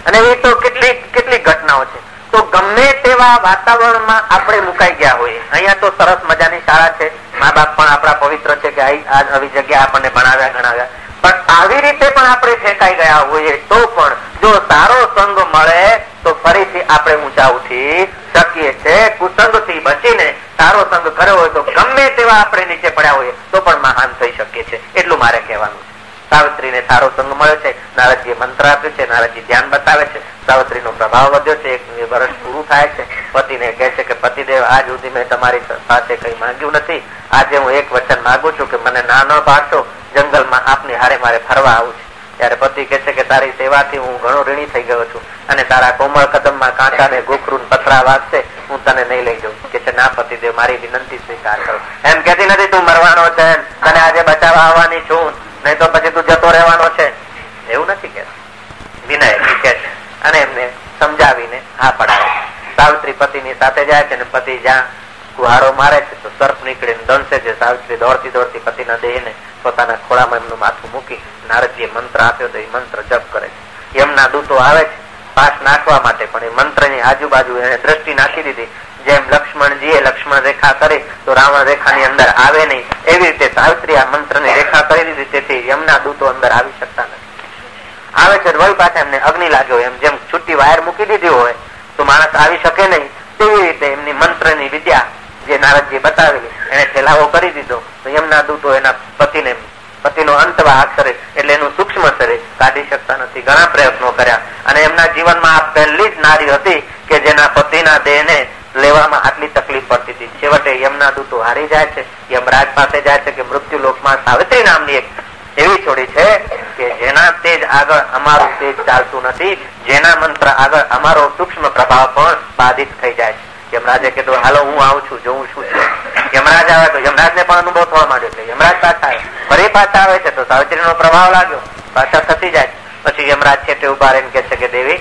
[SPEAKER 1] અને એ તો કેટલી કેટલી ઘટનાઓ છે. તો ગમે તેવા વાતાવરણમાં આપણે મુકાઈ ગયા હોઈએ. અહીંયા તો સરસ મજાની શાળા છે. મા બાપ પણ આપણા પવિત્ર છે કે આવી જગ્યા આપણને ભણાવ્યા, ગણાવ્યા. પણ આવી રીતે પણ આપણે ફેંકાઈ ગયા હોઈએ તો પણ જો સારો સંગ મળે, તો ફરીથી આપણે ઊંચા ઉઠી શકીએ છીએ કુસંગથી બચીને સારો સંગ કર્યો હોય તો ગમે તેવા આપણે નીચે પડ્યા હોઈએ તો પણ મહાન થઈ શકીએ છીએ એટલું મારે કહેવાનું છે. સાવિત્રીને સારો સંગ મળ્યો છે. નારદજીએ મંત્ર આપ્યો છે. નારદજી ધ્યાન બતાવે છે. સાવિત્રીનો પ્રભાવ વધ્યો છે. એક વર્ષ પૂરું થાય છે. પતિને કહે છે કે, પતિદેવ, આજ સુધી મેં તમારી પાસે કઈ માંગ્યું નથી. આજે હું એક વચન માંગુ છું કે, મને ના ન પાડશો. જંગલમાં આપની હારે મારે ફરવા આવું છે. ત્યારે પતિ કે છે કે તારી સેવાથી હું ઘણો ઋણી થઈ ગયો છું અને તારા કોમળ કદમમાં કાંટા ને ગોખરું પથરા વાગશે, હું તને નહીં લઈ જઉં. કે છે, ના પતિદેવ મારી વિનંતી સ્વીકાર કરો. એમ કેતી નથી તું મરવાનો છે તને આજે બચાવવા આવવાની છું. નહીં તો પછી તું જતો રહેવાનો છે. એવું નથી કે વિનય કે છે અને એમને સમજાવીને હા પડાવે. સાવિત્રી પતિની સાથે જાય છે ને પતિ જ્યાં કુહારો મારે છે, તો સર્પ નીકળીને દંશે છે સાવિત્રી દોડતી દોડતી પતિના દેહને પોતાના ખોળામાં એમનું માથું મૂકી નારદજીએ મંત્ર આપ્યો તો એ મંત્ર જપ કરે છે. યમના દૂતો આવે છે, પાસ નાખવા માટે પણ એ મંત્રની આજુબાજુ એને દ્રષ્ટિ નાખી દીધી. જેમ લક્ષ્મણજીએ લક્ષ્મણ રેખા કરી, તો રાવણ રેખાની અંદર આવે નહીં. એવી રીતે સાવિત્રી આ મંત્રની રેખા કરી દીધી, તેથી યમના દૂતો અંદર આવી શકતા નથી. આવે છે વળી પાસે એમને અગ્નિ લાગ્યો, એમ જેમ છુટ્ટી વાયર મૂકી દીધી હોય, તો માણસ આવી શકે નહીં. તેવી રીતે એમની મંત્રની વિદ્યા જે નારદજી બતાવેલી એને ફેલાવો કરી દીધો. તો યમના દૂતો એના પતિને, પતિનો અંતવાહક શરીર એટલે એનું સૂક્ષ્મ શરીર કાઢી શકતા નથી. ઘણા પ્રયત્નો કર્યા. અને એમના જીવનમાં આ પહેલી જ નારી હતી કે જેના પતિના દેહને લેવામાં આટલી તકલીફ પડતી હતી. છેવટે યમના દૂતો હારી જાય છે. યમરાજ પાસે જાય છે કે મૃત્યુ લોકમાં સાવિત્રી નામની એક એવી છોડી છે કે જેના તેજ આગળ અમારું તેજ ચાલતું નથી. જેના મંત્ર આગળ અમારો સૂક્ષ્મ પ્રભાવ પણ બાધિત થઈ જાય છે. યમરાજે કીધું, હાલો, હું આવું છું, જોઉં છું યમરાજ આવે તો યમરાજ ને પણ અનુભવ થવા માંડ્યો છે. યમરાજ પાછા આવે. ફરી પાછા આવે છે તો સાવિત્રી નો પ્રભાવ લાગ્યો. પાછા થતી જાય. પછી યમરાજ છે તે ઊભા રહીને કે છે કે, દેવી,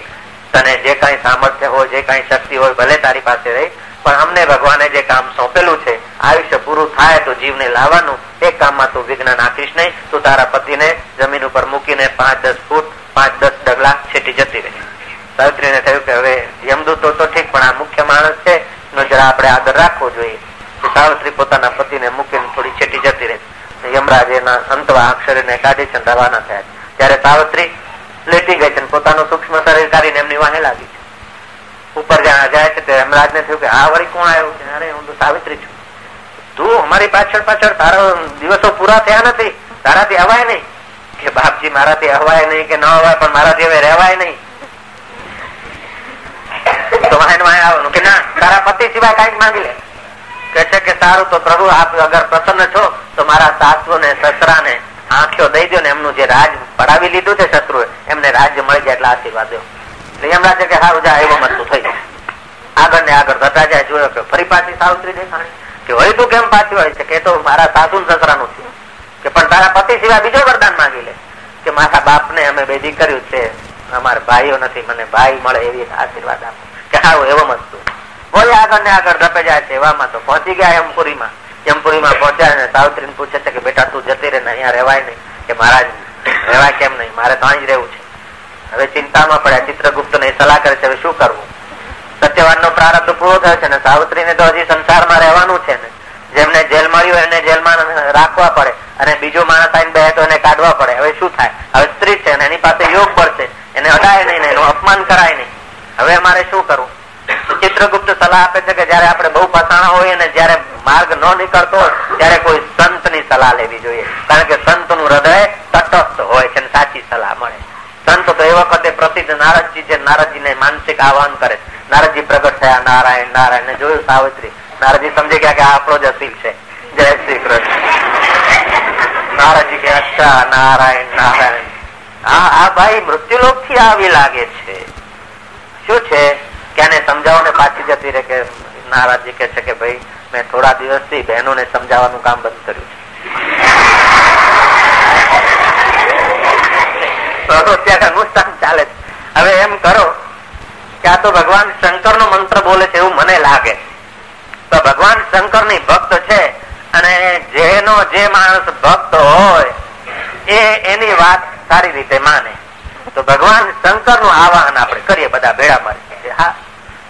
[SPEAKER 1] તને જે કઈ સામર્થ્ય હોય, જે કઈ શક્તિ હોય, ભલે તારી પાસે રહી, પણ અમને ભગવાને જે કામ સોંપેલું છે, આયુષ્ય પૂરું થાય તો જીવને લાવવાનું, એ કામમાં તું વિઘ્ન નાખીશ નહીં. તું તારા પતિને જમીન ઉપર મૂકીને પાંચ દસ ફૂટ, પાંચ દસ ડગલા છેટી જતી રહે. સાવિત્રીને થયું કે હવે યમદૂતો તો ઠીક, પણ આ મુખ્ય માણસ છે નો જરા આપણે આદર રાખવો જોઈએ. સાવિત્રી પોતાના પતિને મૂકીને થોડી છેટી જતી રહે. યમરાજ એના અંતવા અક્ષરીને કાઢી છે રવાના થયા ત્યારે સાવિત્રી લેટી ગઈ છે પોતાનું સૂક્ષ્મ શરીર કાઢીને એમની વાહે લાગી છે. ઉપર જ્યાં જાય છે તે યમરાજ ને થયું કે આ વળી કોણ આવ્યું? અરે, હું તો સાવિત્રી છું. તું અમારી પાછળ પાછળ, તારો દિવસો પૂરા થયા નથી. તારાથી હવાય નહીં. કે બાપજી, મારાથી હવાય નહીં કે ન હવાય પણ મારાથી હવે રહેવાય નહીં. તારા પતિ સિવાય કંઈક માંગી લે. કે છે કે સારું તો પ્રભુ, આપ અગર પ્રસન્ન છો, તો મારા સાસુ ને સસરા ને આંખો દઈ દો ને એમનું જે રાજ પડાવી લીધું છે શત્રુ એમને રાજ્ય મળી જાય એટલે આશીર્વાદ દો એમ લાગે કે સારું જા, એવો મતું થઈ આગળ ને આગળ થતા જાય જોયો કે ફરી પાછી સાવત્રી દેખાણી. કે હોય તું કેમ પાછી હોય છે? કે તો મારા સાસુ સસરાનું છે. કે પણ તારા પતિ સિવાય બીજો વરદાન માંગી લે. કે મારા બાપ ને અમે બે કર્યું છે. અમારા ભાઈઓ નથી, મને ભાઈ મળે એવી આશીર્વાદ આપો. કે એવો મસ્તુ. વળી આગળ ને આગળ ધપે જાય છે, એવામાં તો પહોંચી ગયા યમપુરીમાં યમપુરીમાં પહોંચ્યા ને સાવિત્રી પૂછે છે કે, બેટા, તું જતી રહે ને, અહીંયા રહેવાય નહીં. કે, મહારાજ, રહેવાય કેમ નહીં? મારે તો અહીં જ રહેવું છે. હવે ચિંતામાં પડ્યા. ચિત્રગુપ્ત ને સલાહ કરે છે, હવે શું કરવું? સત્યવાન નો પ્રારબ્ધ પૂરો થયો છે ને સાવિત્રી ને તો હજી સંસારમાં રહેવાનું છે ને. જેમને જેલ મળ્યું એને જેલમાં રાખવા પડે અને બીજો માણસ આઈને બે તો એને કાઢવા પડે. હવે શું થાય? હવે સ્ત્રી છે એની પાસે યોગ છે. એને અડાય નહીં એનું અપમાન કરાય નહીં. હવે અમારે શું કરવું? ચિત્રગુપ્ત સલાહ આપે છે કે જયારે આપણે બહુ ફસાણા હોય અને જયારે માર્ગ ન નીકળતો ત્યારે કોઈ સંતની સલાહ લેવી જોઈએ. કારણ કે સંતનું હૃદય તટસ્થ હોય છે સાચી સલાહ મળે. સંત તો એ વખતે પ્રસિદ્ધ નારદજી છે. નારદજી ને માનસિક આહવાન કરે નારદજી પ્રગટ થયા. નારાયણ નારાયણ ને જોયું સાવિત્રી. નારદજી સમજી ગયા કે આપણો જ અસીલ છે. જય શ્રી કૃષ્ણ. નારદજી કે, અચ્છા, નારાયણ નારાયણ. આ ભાઈ મૃત્યુલોકથી આવી લાગે છે. શું છે? કે સમજાવો ને પાછી જતી રહે કે નારાજી કે છે કે ભાઈ, મેં થોડા દિવસથી બહેનોને સમજાવવાનું કામ બંધ કર્યું છે. ચાલે હવે એમ કરો કે આ તો ભગવાન શંકર નો મંત્ર બોલે છે એવું મને લાગે. તો ભગવાન શંકરની ભક્ત છે અને જેનો જે માણસ ભક્ત હોય, એ એની વાત સારી રીતે માને. તો ભગવાન શંકરનું આવાહન આપણે કરીએ બધા ભેળા મળી હા.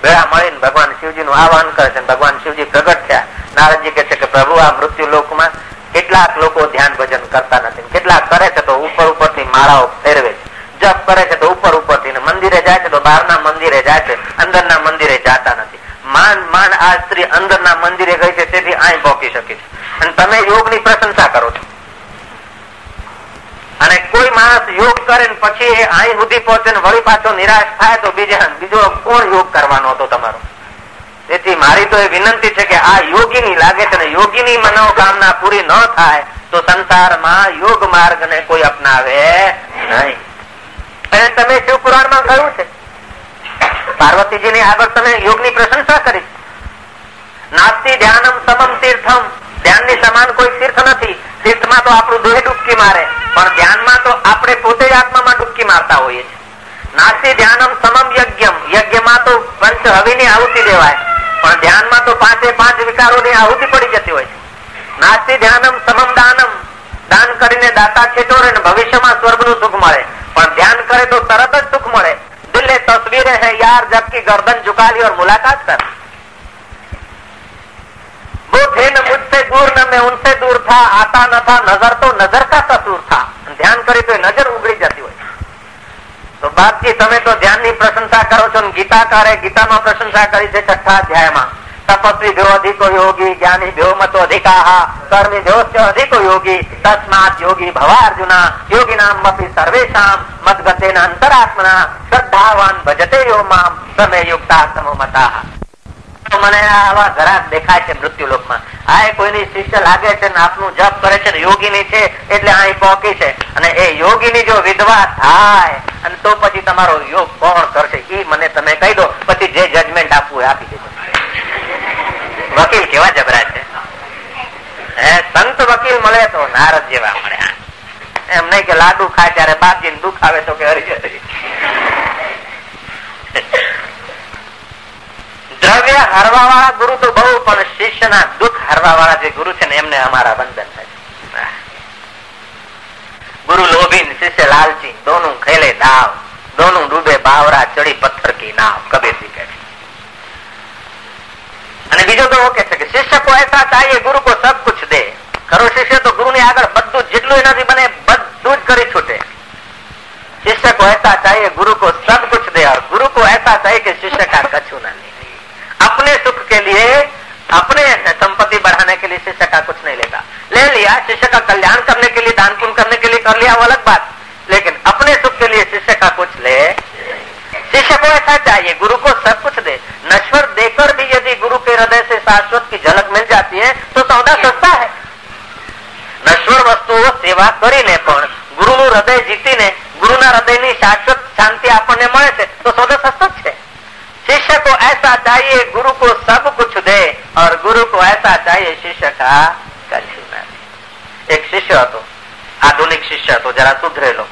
[SPEAKER 1] ભેળા મળીને ભગવાન શિવજી નું આવાહન કરે છે ભગવાન શિવજી પ્રગટ થયા. નારદજી કે છે કે પ્રભુ, આ મૃત્યુ લોકમાં કેટલાક લોકો ધ્યાન ભજન કરતા નથી. કેટલાક કરે છે તો ઉપર ઉપરથી માળાઓ ફેરવે છે. જપ કરે છે તો ઉપર ઉપરથી મંદિરે જાય છે તો બહારના મંદિરે જાય છે. અંદરના મંદિરે જતા નથી. માન માન આ સ્ત્રી અંદરના મંદિરે ગઈ છે તેથી અહીં પહોંચી શકે છે. અને તમે યોગની પ્રશંસા કરો છો. અને કોઈ માણસ યોગ કરે ને પછી એ અહીં સુધી પહોંચે ને વળી પાછો નિરાશ થાય તો બીજા બીજો કોણ યોગ કરવાનો હતો તમારો? તેથી મારી તો એ વિનંતી છે કે આ યોગીની લાગે છે ને યોગીની મનોકામના પૂરી ન થાય તો સંસારમાં યોગ માર્ગ ને કોઈ અપનાવે નહીં. અને તમે શિવ પુરાણમાં કહ્યું છે, પાર્વતીજીની આગળ તમે યોગની પ્રશંસા કરી. નાસ્તી ધ્યાનમ સમમ તીર્થમ. ધ્યાનની સમાન કોઈ તીર્થ નથી. તીર્થમાં તો આપણું દેહ ડૂબકી મારે. પણ ધ્યાનમાં તો આપણે પોતે જ આત્મામાં ડૂબકી મારતા હોઈએ છીએ. નાસી ધ્યાનમ સમમ યજ્ઞમ. યજ્ઞમાં તો પંચ હવીની આહુતિ દેવાય. પણ ધ્યાનમાં તો પાંચે પાંચ વિકારોની આહુતિ પડી જતી હોય છે. નાસી ધ્યાનમ સમમ દાનમ. દાન કરીને દાતા છેટોરે ભવિષ્યમાં સ્વર્ગનું સુખ મળે. પણ ધ્યાન કરે તો તરત જ સુખ મળે. દિલ તસવીરે હે યાર, જબકી ગરદન ઝુકા લી ઓર મુલાકાત કર. वो थे न मुझसे दूर न मैं उनसे दूर था आता न था नजर तो नजर का कसूर था ધ્યાન કરી તો નજર ઉગડી જતી હોય તો બાપજી તમે તો ધ્યાનની પ્રશંસા કરો છો ગીતાકારે ગીતામાં પ્રશંસા કરી છે છઠ્ઠા અધ્યાયમાં તપસ્વી ભ્યો અધિકો યોગી જ્ઞાની ભ્યો મતો અધિકા કર્મી ભ્યો અધિકો યોગી તસ્માત યોગી ભવા અર્જુના યોગી નામ અપી સર્વેશામ મદગતે અંતરાત્મના શ્રદ્ધાવાન ભજતે યો મામ તમે યુક્તા સમો મતા મને આવા ઘરા દેખાય છે મૃત્યુ લોકમાં. આ કોઈની શિષ્ય લાગે છે આપનું જપ કરે છે યોગીની છે એટલે અહીં પહોંચી છે. અને એ યોગીની જો વિધવા થાય, અને તો પછી તમારો યોગ કોણ કરશે? એ મને તમે કહી દો, પછી જે જજમેન્ટ આપવું આપી દેજો. વકીલ કેવા જબરા છે? હે, સંત વકીલ મળે તો નારદ જેવા મળે. એમ નહીં કે લાડુ ખાય ત્યારે બાપજી દુઃખ આવે તો કે હરી ભવ્ય હરવા વાળા ગુરુ તો બહુ, પણ શિષ્યના દુઃખ હરવા વાળા જે ગુરુ છે ને, એમને અમારા બંધન થાય. ગુરુ લોભીન, શિષ્ય લાલચી, દોનું ખેલે દાવ, દોનું ડૂબે બાવરા, ચડી પથ્થર કી નાવ કબીરજી કહે છે. અને બીજો તો કે છે કે શિષ્ય કો એસા ચાહીએ, ગુરુ કો સબ કુછ દે. ખરો શિષ્ય તો ગુરુ ની આગળ બધું જેટલું એનાથી બને, બધું જ કરી છૂટે. શિષ્ય કો એસા ચાહીએ, ગુરુ કો સબ કુછ દે ગુરુ કો એસા ચાહીએ કે શિષ્ય કા કછુ ના अपने सुख के लिए अपने संपत्ति बढ़ाने के लिए शिष्य का कुछ नहीं लेता ले लिया शिष्य का कल्याण करने के लिए दान पुण्य करने के लिए कर लिया वो अलग बात लेकिन अपने सुख के लिए शिष्य का कुछ ले शिष्य को ऐसा चाहिए गुरु को सब कुछ दे नश्वर देकर भी यदि गुरु के हृदय से शाश्वत की झलक मिल जाती है तो सौदा सस्ता है નશ્વર વસ્તુઓ સેવા કરીને પણ ગુરુનું હૃદય જીતીને ગુરુના હૃદયની શાશ્વત શાંતિ આપણને મળે છે તો સોદો સસ્તો જ છે शिष्य को ऐसा चाहिए गुरु को सब कुछ दे और गुरु को ऐसा चाहिए शिष्य का કશું નથી એક શિષ્ય હતો આધુનિક શિષ્ય હતો જરા સુધરેલો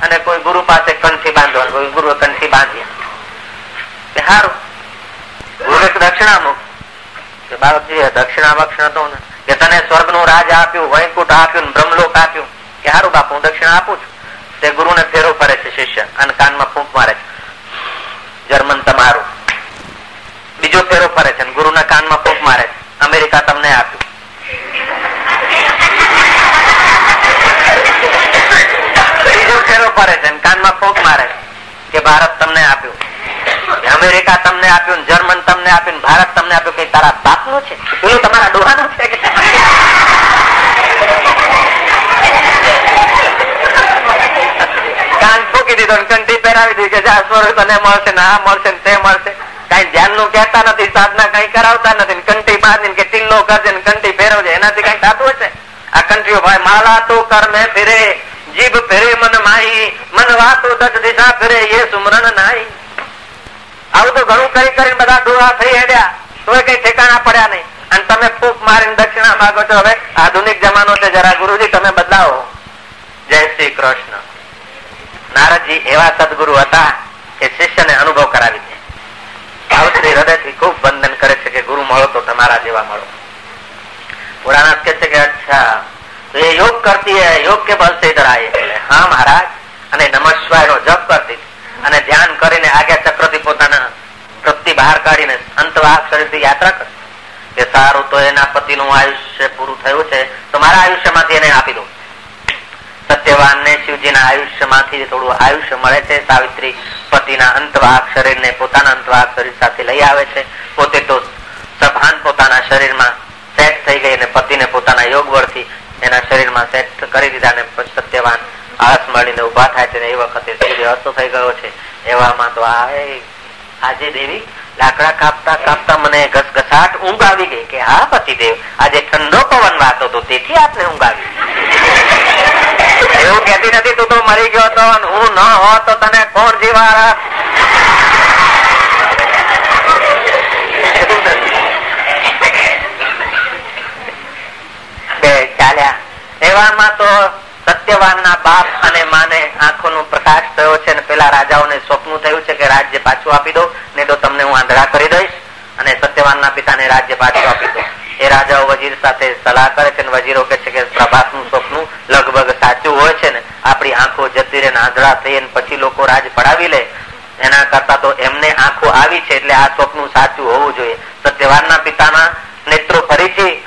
[SPEAKER 1] અને કોઈ ગુરુ પાસે કંઠી બાંધવા કોઈ ગુરુ કંઠી બાંધી સારું ગુરુ દક્ષિણા મૂક કે બાળકજી દક્ષિણા બક્ષિણા તો કે તને સ્વર્ગ નું રાજ આપ્યું વૈકુંઠ આપ્યું બ્રહ્મલોક આપ્યું કે સારું બાપુ હું દક્ષિણા આપું છું તે ગુરુને ફેરો ફરે છે શિષ્ય અને કાનમાં ફૂંક મારે છે જર્મન તમારું બીજો ફેરો ફરે છે ગુરુના કાનમાં ફૂંક મારે અમેરિકા તમને આપ્યું બીજો ફેરો ફરે છે કાનમાં ફૂંક મારે કે ભારત તમને આપ્યું. અમેરિકા તમને આપ્યું જર્મન તમને આપ્યું ભારત તમને આપ્યું કે તારા બાપનું છે? પેલું તમારા ડોહાનું છે કાન ફૂકી દીધો કંઠી પહેરાવી દીધી કે જા સ્વરૂપ તને મળશે ને મળશે ને તે મળશે. કઈ ધ્યાનનું કહેતા નથી, સાધના કઈ કરાવતા નથી કંઠી બાંધી કે ટીલ્લો કરજે ને ફેરવજે, એનાથી કઈ થતું હશે? આ કંઠીઓ ભાઈ, માલા તો કર મેં ફેરે, જીભ ફેરે, મન માહી, મન વાતો દસ દિશા ફેરે, એ સુમરણ નાઈ આવું તો ઘણું કરી કરીને બધા ડોળા થઈ હેડ્યા તો કઈ ઠેકાણા પડ્યા નહીં. અને તમે ફૂક મારીને દક્ષિણા માગો છો હવે? આધુનિક જમાનો છે જરા ગુરુજી, તમે બદલાવો. જય શ્રી કૃષ્ણ. નારદજી એવા સદગુરુ હતા કે શિષ્યને અનુભવ કરાવી દે. ભાવશ્રી હૃદયથી ખૂબ વંદન કરે છે કે ગુરુ મળો તો તમારા જેવા મળો. પુરાણા કે છે કે, અચ્છા એ યોગ કરતી હે, યોગ કે બલ સે ઇધર આયે એટલે હા, મહારાજ? અને નમસ્વાય નો જપ કરતી. અને ધ્યાન કરીને આગળ ચક્રથી પોતાના પ્રતિ બહાર કાઢીને અંતવાહ શરીરથી યાત્રા કરશે કે સારું તો એના પતિ નું આયુષ્ય પૂરું થયું છે, તો મારા આયુષ્યમાંથી એને આપી દઉં. સત્યવાન ને શિવજીના આયુષ્યમાંથી થોડું આયુષ્ય મળે છે, સાવિત્રી પતિના અંતવાહક શરીરને પોતાના અંતવાહક શરીર સાથે લઈ આવે છે. પોતે તો સભાન પોતાના શરીરમાં સેટ થઈ ગઈ અને પતિને પોતાના યોગ બળથી એના શરીરમાં સેટ કરી દીધા અને સત્યવાન આળસ મળીને ઊભા થાય છે એ વખતે સૂર્ય અસ્ત થઈ ગયો છે. એવામાં તો આજે દેવી લાકડા કાપતા કાપતા મને ઘસઘસાટ ઊંઘ આવી ગઈ કે હા, પતિદેવ, આજે ઠંડો પવન વાતો હતો તેથી આપને ઊંઘ આવી એવું કેતી નથી, તું તો મરી ગયો તો હું ન હોત તો તને કોણ જીવા તો સત્યવાનના બાપ અને માને આંખોનો પ્રકાશ થયો છે અને પેલા રાજાઓને સ્વપ્ન થયું છે કે રાજ્ય પાછું આપી દો, નહીં તો તમને હું આંધળા કરી દઈશ અને સત્યવાન ના પિતાને રાજ્ય પાછું આપી દો. એ રાજાઓ વજીર સાથે સલાહ કરે છે વજીરો કે છે કે પ્રભાતનું સ્વપ્ન લગભગ સાચું હોય છે ને? આપણી આંખો જતી રહે આંધળા થઈ પછી લોકો રાજ પડાવી લે. એના કરતા તો એમને આંખો આવી છે એટલે આ સ્વપ્ન સાચું હોવું જોઈએ. સત્યવાનના પિતાના નેત્રો ફરીથી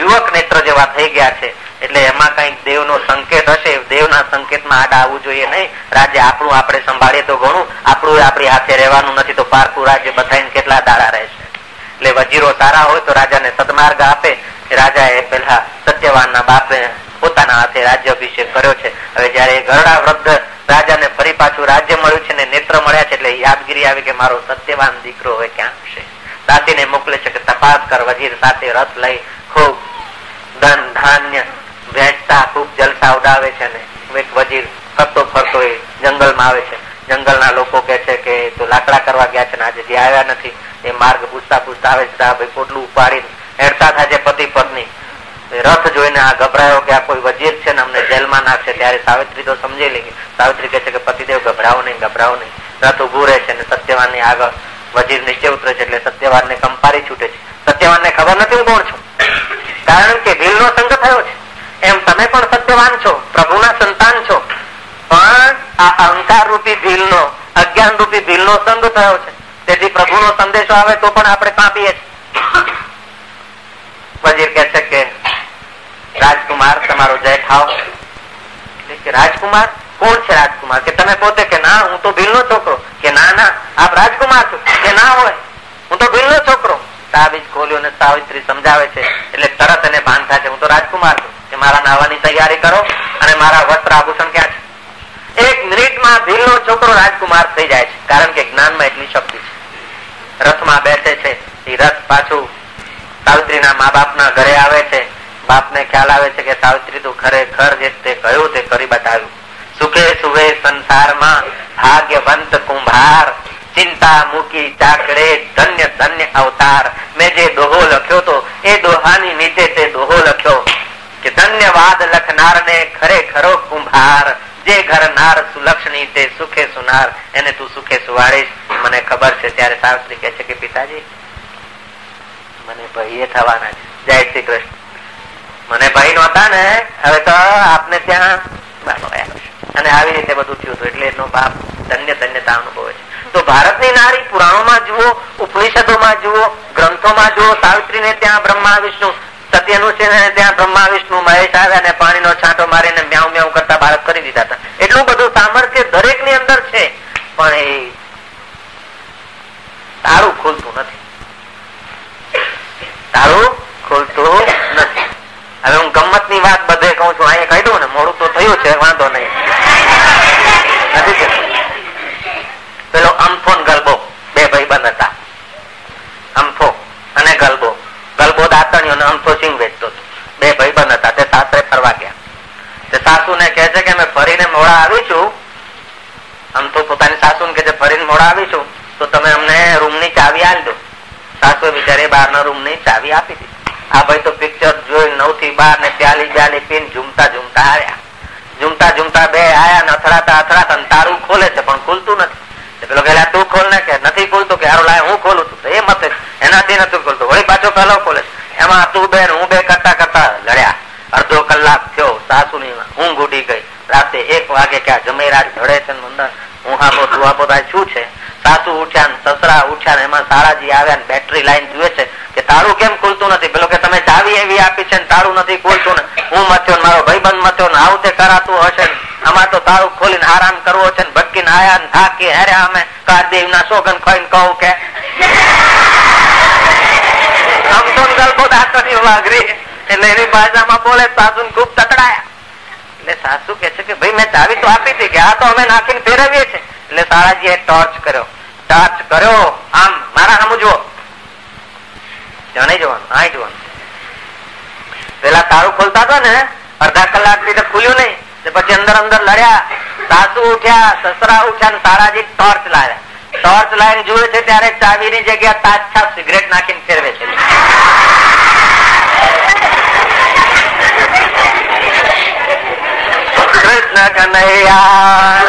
[SPEAKER 1] યુવક નેત્ર જેવા થઈ ગયા છે. એટલે એમાં કંઈક દેવનો સંકેત હશે. દેવના સંકેતમાં આડા આવવું જોઈએ નહીં. રાજ્ય આપણું, આપણે સંભાળીએ તો ઘણું. આપણું આપણી હાથે રહેવાનું નથી તો પારકું રાજ્ય બધાને કેટલા દાડા રહેશે? એટલે વજીરો સારા હોય તો રાજાને સદમાર્ગ આપે. રાજા એ પેલા સત્યવાનના બાપે પોતાના હાથે રાજ્યાભિષેક કર્યો છે. હવે જયારે ગરડા વૃદ્ધ રાજાને ફરી પાછું રાજ્ય મળ્યું છે ને નેત્ર મળ્યા છે એટલે યાદગીરી આવી કે મારો સત્યવાન દીકરો હવે ક્યાં છે દાસીને મોકલે છે કે તપાસ કર વજીર સાથે રથ લઈ ખૂબ ધન ધાન્ય વેચતા, ખૂબ જલસા ઉડાવે છે ને એક વજીર ફરતો ફરતો એ જંગલમાં આવે છે. જંગલના લોકો કે છે કે તો લાકડા કરવા ગયા છે ને આજે જે આવ્યા નથી. એ માર્ગ પૂછતા પૂછતા આવે છે ભાઈ પોટલું ઉપાડીને હેડતા થાય છે પતિ પત્ની. રથ જોઈને આ ગભરાયો કે આ કોઈ વજીર છે ને અમને જેલમાં નાખશે. ત્યારે સાવિત્રી તો સમજેલી કે સાવિત્રી કહે છે કે પતિદેવ, ગભરાવો નહીં ગભરાવો નહીં. રથ ઉભું રહે છે ને સત્યવાન આગળ વજીર નીચે ઉતરે છે એટલે સત્યવાન ને કંપારી છૂટે છે. સત્યવાન ને ખબર નથી હું કોણ છું? કારણ કે ભીલ નો સંગ થયો છે. એમ તમે પણ સત્યવાન છો, પ્રભુના સંતાન છો. પણ આ અહંકાર રૂપી ભીલ નો અજ્ઞાન રૂપી ભીલ નો સંગ થયો છે. તેથી પ્રભુ નો સંદેશો આવે તો પણ આપણે કાપીએ વજીર કે છે કે, રાજકુમાર, તમારો જય ખાવ રાજકુમાર? કોણ છે રાજકુમાર? કે તમે પોતે કે ના, હું તો ભીલ નો છોકરો. કે ના ના, આપ રાજકુમાર છો. કે ના હોય, હું તો ભીલ નો છોકરો તાબીજ ખોલ્યો ને સાવિત્રી સમજાવે છે. એટલે તરત એને ભાન થાય છે હું તો રાજકુમાર છું. કે મારા નાવાની તૈયારી કરો અને મારા વસ્ત્ર આભૂષણ ક્યાં છે? એક મિનિટમાં ભીલ નો છોકરો રાજકુમાર થઈ જાય છે. કારણ કે જ્ઞાનમાં એટલી શક્તિ છે. રથમાં બેસે છે. એ રથ પાછું સાવિત્રીના મા બાપના ઘરે આવે છે. બાપને ખ્યાલ આવે છે કે સાવિત્રી તો ખરેખર જે તે કહ્યું તે કરી બતાવ્યું. સુખે સુવે સંસારમાં ભાગ્યવંત કુંભાર, ચિંતા મૂકી ચાકડે ધન્ય ધન્ય અવતાર. મેં જે દોહો લખ્યો તો એ દોહાની નીચે તે દોહો લખ્યો કે ધન્યવાદ લખનાર ને ખરેખરો કુંભાર. જે ઘરનાર સુલક્ષણી તે સુખે સુનાર, એને તું સુખે સુવાડીશ. મને ખબર છે, ત્યારે સાવિત્રી કે છે કે, પિતાજી, મને ભાઈએ થવાના છે. જય શ્રી કૃષ્ણ. મને ભાઈ નહોતા ને, હવે તો આપને ત્યાં અને આવી રીતે બધું થયું હતું. એટલે એનો બાપ ધન્ય ધન્યતા અનુભવે છે. તો ભારતની નારી પુરાણોમાં જુઓ, ઉપનિષદોમાં જુઓ, ગ્રંથોમાં જુઓ, સાવિત્રીને ત્યાં બ્રહ્મા, વિષ્ણુ સત્યનું છે ત્યાં બ્રહ્મા, વિષ્ણુ, મહેશ આવ્યા અને પાણીનો છાંટો મારીને મ્યાઉ મ્યાઉ કરતા બાળક કરી દીધા હતા. એટલું બધું સામર્થ્ય દરેકની અંદર છે, પણ એ તારું ખુલતું નથી. તારું ખોલતું નથી. હવે હું ગમતની વાત બધે કઉ છું, અહીંયા કહી દઉં ને, મોડું તો થયું છે, વાંધો નહીં. નથી પેલો અમથો ગરબો બે ભાઈ બંધ હતા અમથો અને ગલબો ગલબો દાંતણીઓ અને અમથો સિંગ વેચતો હતો બે ભાઈ બંધ હતા તે સાસરે ફરવા ગયા તે સાસુ ને કે છે કે અમે ફરીને મોડા આવીશું તો પોતાની સાસુ ને કે છે ફરીને મોડા આવીશું તો તમે અમને રૂમની ચાવી આપી દો સાસુ બિચારી બહારના રૂમની ચાવી આપી દીધી. આ ભાઈ તો પિક્ચર જોઈ નવથી બાર ને પ્યાલી બ્યાલી પીને ઝૂમતા ઝૂમતા આવ્યા. ઝૂમતા ઝૂમતા બે આયા ને અથડાતા અથડાતા તારું ખોલે છે, પણ ખુલતું નથી. પેલો કે તું ખોલ ને કે નથી ખુલતું કે હારું લાય, હું ખોલું છું. એ મતે એનાથી નથી ખોલતું. વળી પાછો પેલો ખોલે એમાં તું બે હું બે કરતા કરતા લડ્યા. અડધો કલાક થયો સાસુ ની ઊંઘ ઉડી ગઈ. રાતે એક વાગે ક્યાં જમેરાજ ધડે છે તું સાસુ ઉઠ્યા ને સસરા ઉઠ્યા ને એમાં સારાજી આવ્યા ને બેટરી લાઈન જુએ છે કે તારું કેમ ખુલતું નથી? પેલો કે, તમે ચાવી એવી આપી છે ને તારું નથી ખુલતું ને? હું મથ્યો ને મારો ભાઈબંધ મથ્યો ને આવું તે કરાતું હશે ને? આમાં તો તારું ખોલીને આરામ કરવો છે ને? ભટકીને આયા ને થાકી, હેરે અમે કારદેવ ના સોગન ખાઈને કહું કે એટલે એની ભાષામાં બોલે સાસુ ખૂબ તકડાયા. એટલે સાસુ કે છે કે ભાઈ, મેં ચાવી તો આપી હતી કે આ તો અમે નાખીને ફેરવીએ છીએ. એટલે સારાજીએ ટોર્ચ કર્યો. ટોર્ચ કર્યો. આમ, મારા સામું જુઓ. જાણે જોવાનું આ જવાનું. પેલા તારું ખોલતા હતા ને, અડધા કલાકથી ખુલ્યું નહીં. પછી અંદર અંદર લડ્યા. સાસુ ઉઠ્યા, સસરા ઉઠ્યા ને સારાજી ટોર્ચ લાવ્યા. ટોર્ચ લાઈન જુએ છે ત્યારે ચાવીની જગ્યા તાછા સિગરેટ નાખીને ફેરવે છે. કૃષ્ણ કનૈયા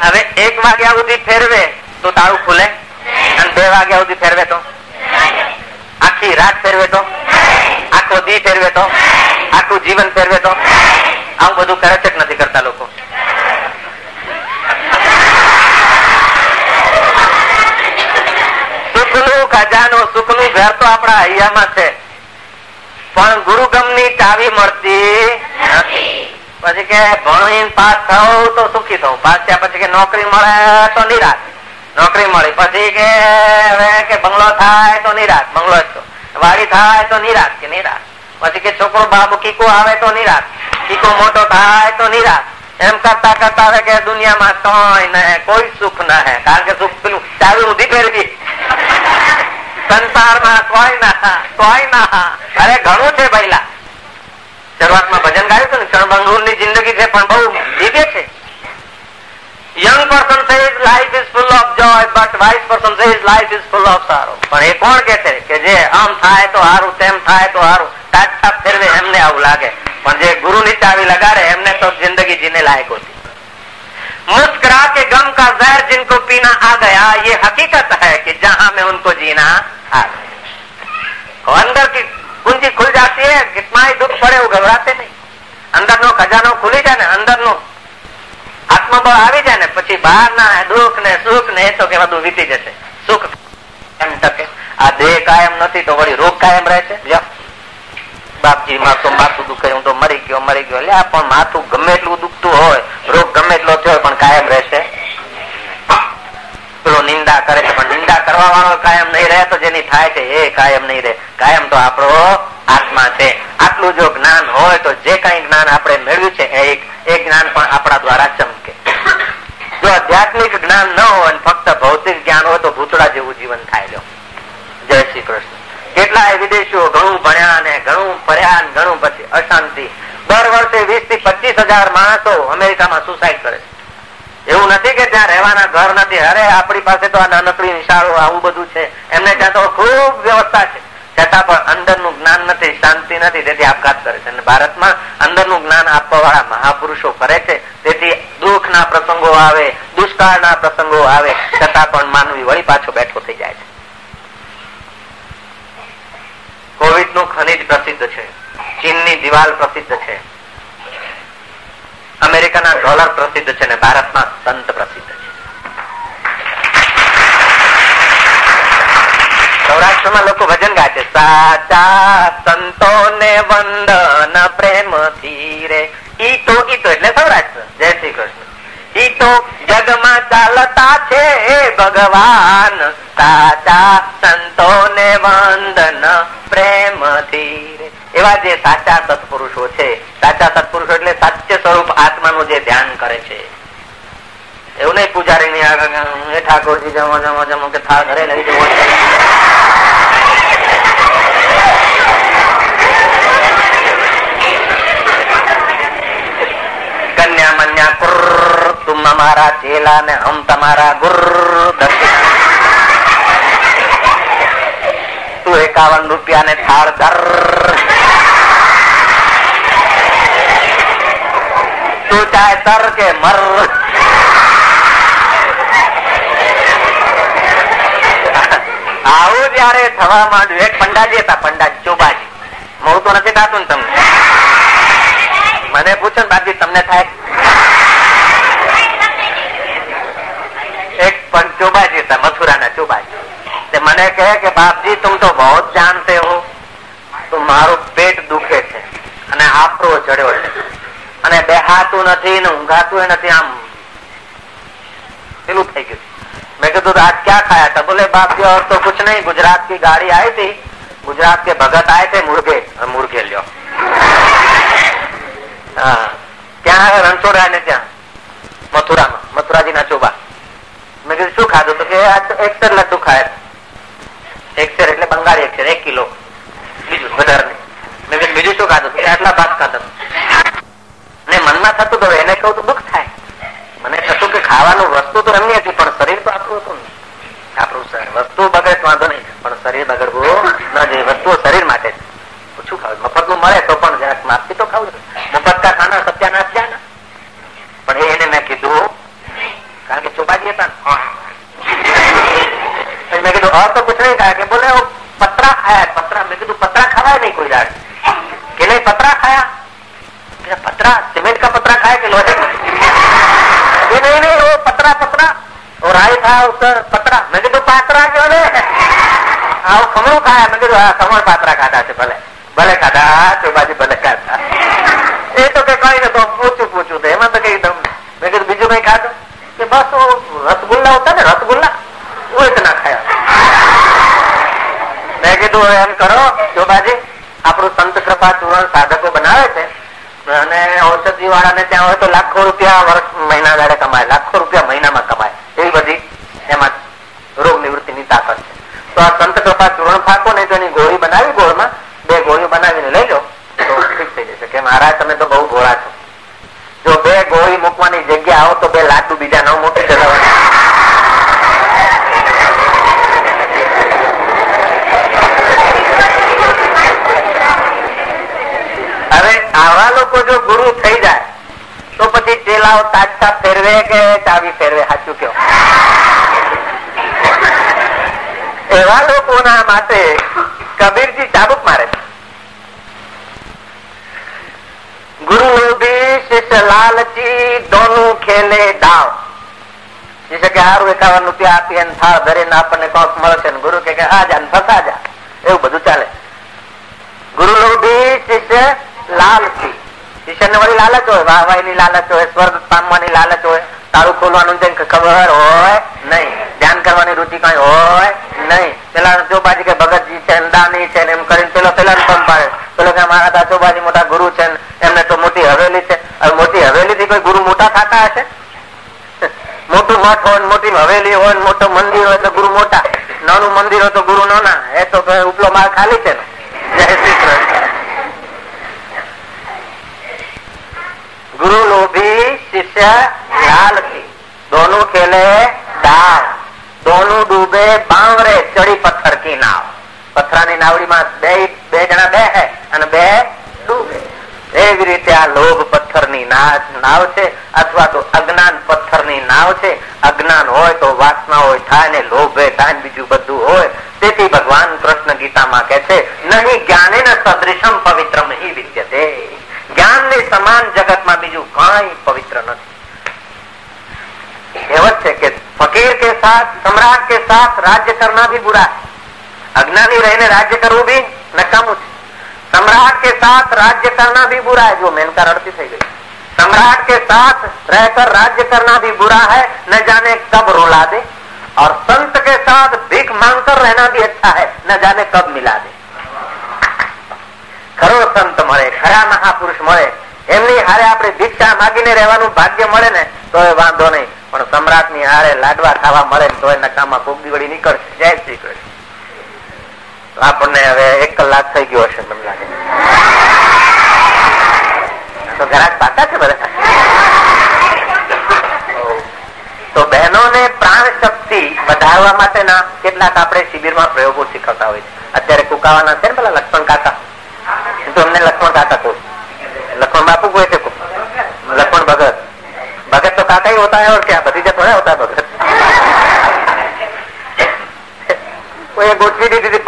[SPEAKER 1] હવે એક વાગ્યા સુધી ફેરવે તો તારું ખુલે અને બે વાગ્યા સુધી ફેરવે તો? આખી રાત ફેરવે તો? આખો દી ફેરવે તો? આખું જીવન ફેરવે તો? આવું બધું કરે છે નથી કરતા લોકો? સુખનું ખજાનો, સુખનું ઘર તો આપણા હૈયામાં છે. પણ ગુરુગમની ચાવી મળતી પછી કે ભણી પાસ થવું તો સુખી થવું. પાસ થયા પછી કે નોકરી મળે તો નિરાશ. નોકરી મળી. પછી કે હવે કે બંગલો થાય તો નિરાશ. બંગલો જ વાડી થાય તો નિરાશ કે નિરાશ. પછી કે છોકરો બાબુ કીકો આવે તો નિરાશ. કીકો મોટો થાય તો નિરાશ. એમ કરતા કરતા હવે કે દુનિયામાં કોઈ સુખ ના હે. કારણ કે સુખ પેલું ચાલુ ઉધી ફેરવી સંસારમાં કોઈ ના કોઈ ના અરે ઘણું છે પહેલા શરૂઆતમાં ભજન ગાયું હતું ને ક્ષણભંગુરની જિંદગી છે, પણ બહુ દિવ્ય છે. Young person says life is full of joy but wise person says life is full of sorrow પણ એ કોણ કે છે? કે જે આમ થાય તો સારું, તેમ થાય તો સારું. તાટ ફેરવે, એમને આવું લાગે. પણ જે ગુરુ ની ચાવી લગાડે, એમને તો જિંદગી જીને લાયક હોતી. मुस्कुरा के गम का जहर जिनको पीना आ गया ये हकीकत है कि जहां में उनको जीना आ गया अंदर की कुंजी खुल जाती है कितना ही दुख पड़े वो घबराते नहीं અંદર નો ખજાનો ખુલી જાય ને અંદર નું આત્મબળ આવી જાય ને પછી બહાર ના દુઃખ ને સુખ ને એ તો કે બધું વીતી જશે સુખ એમ ટકે આ દેહ કાયમ નથી તો વળી રોગ કાયમ રહે છે બાપજી માં માથું દુખે તો મરી ગયો મરી ગયો. એટલે પણ માથું ગમે એટલું દુખતું હોય, રોગ ગમે એટલો થયો પણ કાયમ રહેશે. પેલો નિંદા કરે છે, પણ નિંદા કરવા વાળો કાયમ નહીં રહે, તો જેની થાય છે એ કાયમ નહીં રહે. કાયમ તો આપણો આત્મા છે. આટલું જો જ્ઞાન હોય, તો જે કઈ જ્ઞાન આપણે મેળવ્યું છે, એ જ્ઞાન પણ આપણા દ્વારા ચમકે. જો આધ્યાત્મિક જ્ઞાન ન હોય ફક્ત ભૌતિક જ્ઞાન હોય, તો ભૂતળા જેવું જીવન થાય જય શ્રી કૃષ્ણ. કેટલાય વિદેશીઓ ઘણું ભણ્યા અને ઘણું પછી, અશાંતિ. દર વર્ષે વીસથી પચીસ હજાર માણસો અમેરિકામાં સુસાઇડ કરે છે. એવું નથી કે ત્યાં રહેવાના ઘર નથી. અરે, આપણી પાસે તો આ નાનકડી નિશાળો આવું બધું છે. એમને ત્યાં તો ખૂબ વ્યવસ્થા છે. છતાં પણ અંદરનું જ્ઞાન નથી, શાંતિ નથી. તેથી આપઘાત કરે છે. અને ભારતમાં અંદરનું જ્ઞાન આપવા વાળા મહાપુરુષો કરે છે. તેથી દુઃખના પ્રસંગો આવે, દુષ્કાળના પ્રસંગો આવે. છતાં પણ માનવી વળી પાછો બેઠો થઈ જાય છે. કોવિડનું ખનિજ પ્રસિદ્ધ છે. ચીનની દિવાલ પ્રસિદ્ધ છે. અમેરિકાના ડોલર પ્રસિદ્ધ છે ને ભારતમાં સંત પ્રસિદ્ધ છે. સૌરાષ્ટ્રમાં લોકો ભજન ગાય સાચા સંતો ને વંદન પ્રેમ રે. ઈ તો ઈ તો એટલે સૌરાષ્ટ્ર. જય શ્રી કૃષ્ણ. ઈ જગમાં ચાલતા છે ભગવાન. સાચા સંતો ને વંદન પ્રેમથી એવા જે સાચા સત્પુરુષો છે, સાચા સત્પુરુષો એટલે સાચ્ય સ્વરૂપ આત્માનું જે ધ્યાન કરે છે. એવું નહીં પૂજારી ની આગળ ઠાકોરજી, જમો જમો જમો, કે થા ઘરે લઈ જવો કન્યા મન્યા કુર અમારા ચેલા ને હમ તમારા તું એકાવન રૂપિયા ને થાળ તું ચાહે તર કે મર. આવું જયારે થવા માંડ્યું, એક પંડાજી હતા, પંડાજી ચોબાજી. હું તો નથી થતું ને તમને? મને પૂછો ને બાકી તમને થાય એક પણ ચોબાજી હતા મથુરાના ચોબાજી. મને કહે કે, બાપજી, તું તો બહુ જાણતે હો. તો મારું પેટ દુખે છે અને આફરો ચડ્યો છે. અને બેહાતું નથી ને ઊંઘાતું નથી આમ. પેલું થઈ ગયું. મેં કીધું આજ ક્યાં ખાયા તો બોલે, બાપજી ઓર તો કુછ નહીં. ગુજરાત કી ગાડી આવી હતી. ગુજરાત કે ભગત આયે તે મુર્ગે. મુર્ગે લ્યો. હા. ક્યાં રણછોડરાય ને ત્યાં. મથુરામાં. મથુરાજી ના ચોબા. કીધું શું ખાધું? તો કે એક્સર લડ્ડુ ખાય. એક્સર એટલે બંગાળી એક્સર, એક કિલો. બીજું વધારે નહીં. બીજું શું ખાધું? આટલા ભાત ખાધો. ને મનમાં થતું તો એને કહું તો દુઃખ થાય. મને થતું કે ખાવાનું વસ્તુ તો એમની હતી, પણ શરીર તો આપણું હતું ને આપણું વસ્તુ બગડે વાંધો નહીં. પણ શરીર બગડવું ન જોઈએ. વસ્તુઓ શરીર માટે ઓછું ખાવું? મફતનું મળે તો પણ જરાક માપથી તો ખાવું મફત કા ખાના, સત્યાનાશ જાય પણ એને મેં કીધું, કારણ કે ચોપાજી હતા और तो कुछ नहीं खाया कि बोले वो पत्रा खाया पत्रा मैं कीधु पत्रा खावा नहीं कोई दाड़ कि नहीं पत्रा खाया पत्रा सीमेंट का पत्रा खाया कि लोहे का ये नहीं नहीं वो पत्रा पत्रा और राई था उसका पत्रा मैं कीधु पात्रा क्यों ने हाँ वो खमणું ખાયા મેં કીધું હા ખમણ પાત્રા ખાધા છે ભલે ભલે ખાધા ચોબાજી ભલે ખાધા એ તો કે કઈ નતું પૂછું પૂછું તો એમાં તો કઈ દમ મેં કીધું બીજું કઈ ખાધું કે બસ રસગુલ્લા હોતા ને કીધું એમ કરો જોબાજી આપણું સંત કૃપા ચૂરણ સાધકો બનાવે છે, અને ઔષધિ વાળાને ત્યાં હોય તો લાખો રૂપિયા વર્ષ મહિના દાડે કમાય, લાખો રૂપિયા મહિનામાં કમાય. એવી બધી એમાં રોગ નિવૃત્તિની તાકાત છે. તો આ સંત કૃપા ચૂરણ ફાકો ને તો એની ગોળી બનાવી, ગોળમાં બે ગોળીઓ બનાવીને લઈ લો, તો ઠીક થઈ જશે. કે મહારાજ, તમે તો બહુ ગોળા છો. જો બે ગોળી મૂકવાની જગ્યા આવો, તો બે લાડુ બીજા ચાવી ફેરવે સાચું કયો? એવા લોકોના માટે કબીરજી ચાબુક મારે ગુરુ લોભી શિષ્ય લાલચી દોનું ખેલે દાવ. શિષ્ય કે હારું એકાવન રૂપિયા આપી અને થાળ ધરીને આપણને કોક મળશે ને ગુરુ કે આ જા ફસા જા. એવું બધું ચાલે. ગુરુ લોભી શિષ્ય લાલચી શિષ્યને વળી લાલચ હોય વાહવાઈ ની લાલચ હોય, સ્વર્ગ પામવાની લાલચ હોય. તાળું ખોલવાનું ખબર હોય? નહીં. ધ્યાન કરવાની રૂચિ કઈ હોય? નહીં. પેલા ચોપાજી કે ભગતજી છે દાની છે એમ કરીને પેલો પેલા પંપ પાડે પેલો કે મારા તા મોટા ગુરુ છે એમને તો મોટી હવેલી છે. હવે મોટી હવેલી થી કોઈ ગુરુ મોટા થતા હશે? મોટું મઠ હોય મોટી હવેલી હોય મોટો મંદિર હોય તો ગુરુ મોટા. નાનું મંદિર હોય તો ગુરુ નાના. એ તો ઉપલો માલ ખાલી છે ને. જય શ્રી કૃષ્ણ. ગુરુ લોભી શિષ્ય દોનું ખેલે દાવ દોનું ડૂબે બાવરે ચડી પથ્થર કી નાવ પથરાની નાવડીમાં બે બે જણા બે હે અને બે ડૂબે એવી રીતે આ લોભ પથ્થરની નાવ છે, અથવા તો અજ્ઞાન પથ્થરની નાવ છે. અજ્ઞાન હોય તો વાસના હોય થાય ને લોભે થાય બીજું બધું હોય. તેથી ભગવાન કૃષ્ણ ગીતામાં કે છે, નહીં, જ્ઞાને સદૃશમ પવિત્રમ હિ વિદ્યતે. જ્ઞાનની સમાન જગતમાં બીજું કઈ પવિત્ર નથી. છે કે ફકીર કે સાથ સમ્રાટ કે સાથ રાજ્ય કરના भी बुरा અજ્ઞાની રહીને રાજ્ય કરવું भी નકામું છે सम्राट के साथ राज्य करना भी बुरा है जो मेनका रड़ती થઈ ગઈ सम्राट के साथ रहकर राज्य करना भी बुरा है न जाने कब रुला दे और संत के साथ भीख मांगकर रहना भी अच्छा है न जाने कब मिला दे ખરો સંત મળે ખરા મહાપુરુષ મળે એમની હારે આપણે ભિક્ષા માગીને રહેવાનું ભાગ્ય મળે ને તો એ વાંધો નહીં પણ સમ્રાટની હારે લાડવા ખાવા મળે તો એના કામમાં કોક દિવડી નીકળશે. જય શ્રી કૃષ્ણ. આપણને હવે એક કલાક થઈ ગયો હશે તમને લાગે. તો ઘરાક પાકા છે બધા? તો બહેનોને પ્રાણ શક્તિ વધારવા માટેના કેટલાક આપણે શિબિરમાં પ્રયોગો શીખવતા હોય છે. અત્યારે કુકાવાના છે ને પેલા લક્ષ્મણ કાકા? તમને લક્ષ્મણ કાકા કહું. લક્ષ્મણ બાપુ કહે છે લક્ષ્મણ ભગત. ભગત તો કાકા હોતા હે ઓર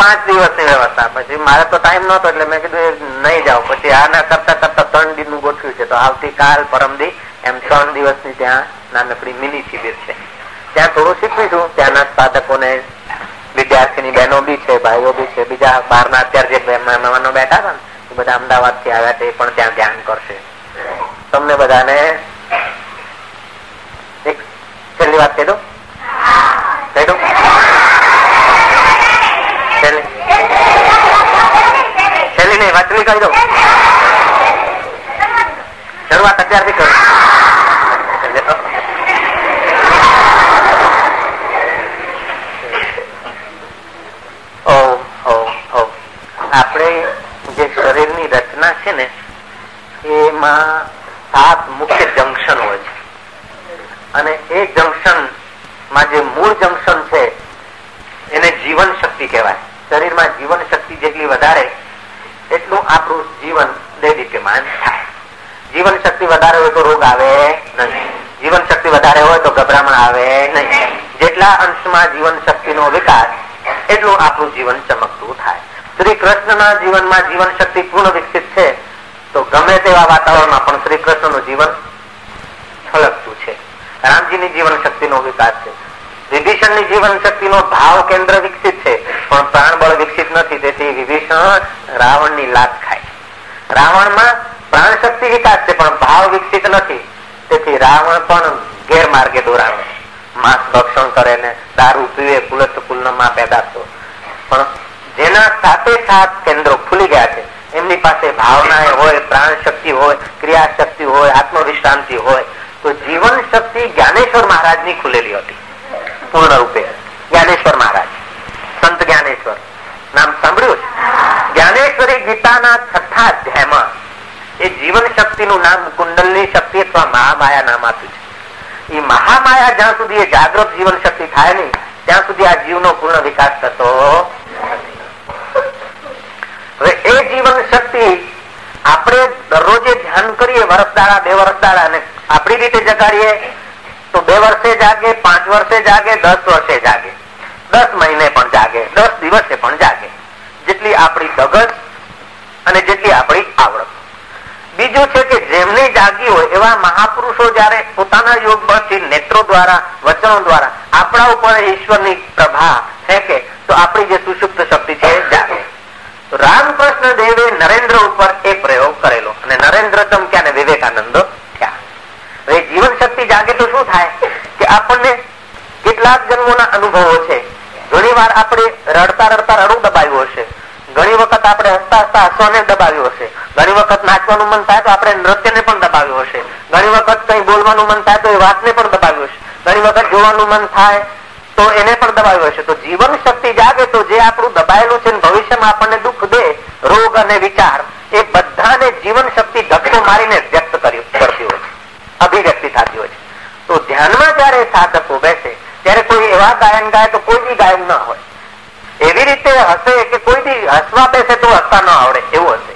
[SPEAKER 1] પાંચ દિવસની વ્યવસ્થા. પછી મારે તો ટાઈમ નહોતો એટલે મેં કીધું નહીં જાઉં. પછી આના કરતા કરતા ત્રણ દિનનું ગોઠવ્યું છે. તો આવતીકાલ પરમદી એમ ત્રણ દિવસની ત્યાં નાનકડી મિની શિબિર છે. ત્યાં થોડું શીખવીશું. ત્યાંના સાધકોને, વિદ્યાર્થીની બહેનો બી છે, ભાઈઓ બી છે. બીજા બહારના અત્યારે જે મહેમાનો બેઠા હતા એ બધા અમદાવાદથી આવ્યા તે પણ ત્યાં ધ્યાન કરશે. તમને બધાને એક છેલ્લી વાત કહી દો કહી દો છેલ્લી નહીં વાંચલી દો. શરૂઆત અત્યારથી કરો. આપણે જે શરીરની રચના છે ને, એમાં સાત મુખ્ય જંક્શન હોય છે. અને એ જંક્શનમાં જે મૂળ જંક્શન છે, એને જીવન શક્તિ કહેવાય. શરીરમાં જીવન શક્તિ જેટલી વધારે એટલું આપણું જીવન દેદીપ્યમાન થાય. જીવન શક્તિ વધારે હોય તો રોગ આવે નહીં. જીવન શક્તિ વધારે હોય તો ગભરામણ આવે નહીં. જેટલા અંશમાં જીવન શક્તિનો વિકાસ, એટલું આપણું જીવન ચમકતું થાય. શ્રી કૃષ્ણના જીવનમાં જીવન શક્તિ પૂર્ણ વિકસિત છે, તો ગમે તેવા વાતાવરણમાં પણ શ્રી કૃષ્ણનું જીવન છલકતું છે. રામજીની જીવન શક્તિનો વિકાસ છે. વિભીષણની જીવન શક્તિનો ભાવ કેન્દ્ર વિકસિત છે. પણ પ્રાણબળ વિકસિત નથી, તેથી વિભીષણ રાવણની લાત ખાય. રાવણમાં પ્રાણ શક્તિ વિકાસ પણ ભાવ વિકસિત નથી. તેથી રાવણ પણ ગેરમાર્ગે દોરાવે માંસ ભક્ષણ કરે ને દારૂ પીવે કુલત કુલનમાં પેદા થતો. પણ જેના સાથે સાથ કેન્દ્રો ખુલી ગયા છે, એમની પાસે ભાવના હોય, પ્રાણ શક્તિ હોય, ક્રિયા શક્તિ હોય, આત્મવિશ્રાંતિ હોય, તો જીવન શક્તિ જ્ઞાનેશ્વર મહારાજની ખુલેલી હતી. પૂર્ણ રૂપે જ્ઞાનેશ્વર મહારાજ. સંત જ્ઞાનેશ્વર. નામ સાંભળ્યું જ્ઞાનેશ્વરી ગીતાના છઠ્ઠા અધ્યાયમાં એ જીવન શક્તિનું નામ કુંડલની શક્તિ અથવા મહામાયા નામ આપ્યું છે. એ મહામાયા જ્યાં સુધી એ જાગૃત જીવન શક્તિ થાય નહીં, ત્યાં સુધી આ જીવનો પૂર્ણ વિકાસ થતો હવે એ જીવન શક્તિ આપણે દરરોજે ધ્યાન કરીએ વર્ષ દાડા બે વરસદાડા અને આપણી રીતે જગાડીએ, તો બે વર્ષે જાગે, પાંચ વર્ષે જાગે, દસ વર્ષે જાગે. દસ મહિને પણ જાગે, દસ દિવસે પણ જાગે. જેટલી આપણી દગસ અને જેટલી આપણી આવડત. બીજું છે કે જેમની જાગી હોય એવા મહાપુરુષો જયારે પોતાના યોગ બળથી નેત્રો દ્વારા, વચનો દ્વારા આપણા ઉપર ઈશ્વરની પ્રભા ફેંકે, તો આપણી જે સુષુપ્ત શક્તિ છે જાગે. રામકૃષ્ણ દેવે નરેન્દ્ર ઉપર એ પ્રયોગ કરેલો અને નરેન્દ્ર ચમક્યા અને વિવેકાનંદ થયા. હવે જીવન શક્તિ જાગે તો શું થાય? કે આપણને કેટલાક જન્મોના અનુભવો છે ઘણી વાર આપણે રડતા રડતા રડું દબાવ્યું હશે. ઘણી વખત આપણે હસતા હસતા હસવાને દબાવ્યું હશે. ઘણી વખત નાચવાનું મન થાય તો આપણે નૃત્યને પણ દબાવ્યું હશે. ઘણી વખત કઈ બોલવાનું મન થાય તો એ વાતને પણ દબાવ્યું હશે. ઘણી વખત જોવાનું મન થાય તો એને પણ દબાવ્યું હશે. તો જીવન શક્તિ જાગે તો જે આપણું દબાયેલું છે ભવિષ્યમાં આપણને દુઃખ દે, રોગ અને વિચાર, એ બધાને જીવન શક્તિ ધક્કો મારીને વ્યક્ત કરતી હોય છે. અભિવ્યક્તિ થતી હોય છે. તો ધ્યાનમાં જયારે સાધકો બેસે ત્યારે કોઈ એવા ગાયન ગાય તો કોઈ બી ગાયન ના હોય. એવી રીતે હશે કે કોઈ બી હસવા બેસે તો હસતા ન આવડે, એવું હશે.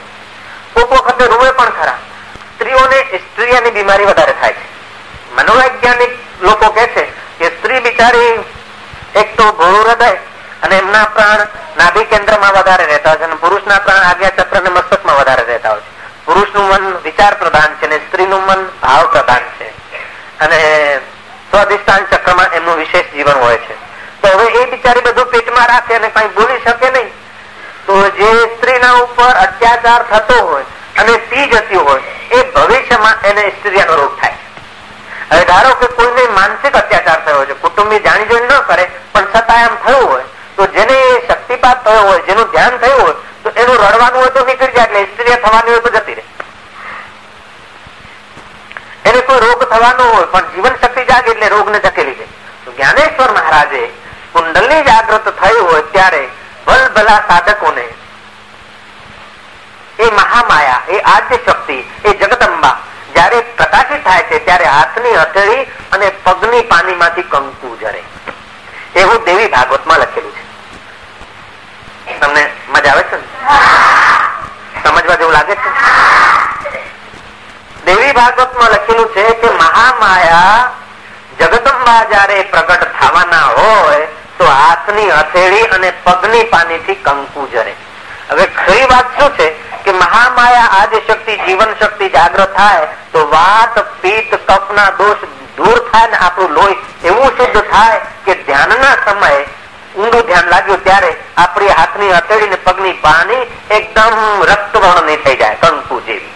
[SPEAKER 1] કોક વખતે રૂવે પણ ખરા. સ્ત્રીઓને સ્ત્રીઓની બીમારી વધારે થાય છે. મનોવૈજ્ઞાનિક લોકો કે છે કે સ્ત્રી બિચારી એક તો ભોળું હૃદય અને એમના પ્રાણ નાભી કેન્દ્રમાં વધારે રહેતા હોય છે અને પુરુષના પ્રાણ આજ્ઞા ચક્ર અને મસ્તકમાં વધારે રહેતા હોય છે. પુરુષનું મન વિચાર પ્રધાન છે અને સ્ત્રીનું મન ભાવ પ્રધાન છે. અને સ્વાધિષ્ઠાન ચક્રમાં એમનું વિશેષ જીવન હોય છે. તો હવે એ બિચારી બધું પેટમાં રાખે અને કઈ બોલી શકે નહીં. તો જે સ્ત્રીના ઉપર અત્યાચાર થતો હોય અને પી જતી હોય, એ ભવિષ્યમાં એને સ્ત્રીનો રોગ થાય. હવે ધારો કે કોઈને માનસિક અત્યાચાર થયો છે કુટુંબી જાણી જોઈને ન કરે, પણ છતાં એમ થયું હોય, તો જેને શક્તિપાત થયો હોય, જેનું ધ્યાન થયું હોય, તો એનું રડવાનું હોય તો નીકળી જાય, એટલે સ્ત્રી થવાની હોય તો જતી રહે. એને કોઈ રોગ થવાનો હોય, પણ જીવન શક્તિ જાગે એટલે રોગને ધકેલી જાય તો જ્ઞાનેશ્વર મહારાજે કુંડલની જાગૃત થયું હોય ત્યારે ભલભલા સાધકોને એ મહામાયા, એ આદ્ય શક્તિ, એ જગદંબા જયારે પ્રકાશિત થાય છે ત્યારે હાથની હથેળી અને પગની પાણીમાંથી કંકુ જરે એવું દેવી ભાગવતમાં લખેલું છે. તમને મજા આવે છે સમજવા જેવું લાગે છે? દેવી ભાગવતમાં લખેલું છે કે મહામાયા જગદંબા જયારે પ્રગટ થવાના હોય, તો હાથની હથેળી અને પગની પાણીથી કંકુ જરે. હવે ખરી વાત શું છે કે મહામાયા આદિ શક્તિ જીવન શક્તિ જાગ્રત થાય, તો વાત પિત્ત કફના દોષ દૂર થાય ને આપણું લોહી એવું શુદ્ધ થાય કે ધ્યાનના સમયે ઊંડું ધ્યાન લાગ્યું ત્યારે આપણી હાથની હથેળી ને પગની પાણી એકદમ રક્તવર્ણની થઈ જાય, કંકુ જેવી.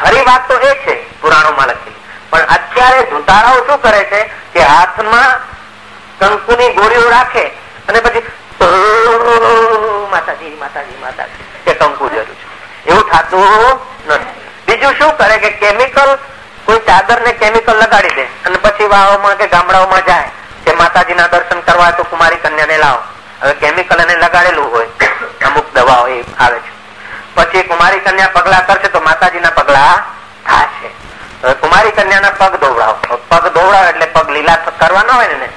[SPEAKER 1] ખરી વાત તો એ છે, પુરાણોમાં લખેલી. પણ અત્યારે ધુતારાઓ શું કરે છે કે હાથમાં કંકુની ગોળીઓ રાખે અને પછી માતાજી માતાજી માતાજી, કે કંકુ જરૂર છે. એવું થતું નથી. બીજું શું કરે કે કેમિકલ, કોઈ ચાદર ને કેમિકલ લગાડી દે અને પછી વાવોમાં કે ગામડાઓમાં જાય કે માતાજીના દર્શન કરવા તો કુમારી કન્યાને લાવો. હવે કેમિકલ એને લગાડેલું હોય. અમુક દવાઓ એ આવે છે. પછી કુમારી કન્યા પગલા કરશે તો માતાજીના પગલા થશે. હવે કુમારી કન્યાના પગ દોવડાવો. પગ દોવડાવો એટલે પગ લીલા કરવાના હોય ને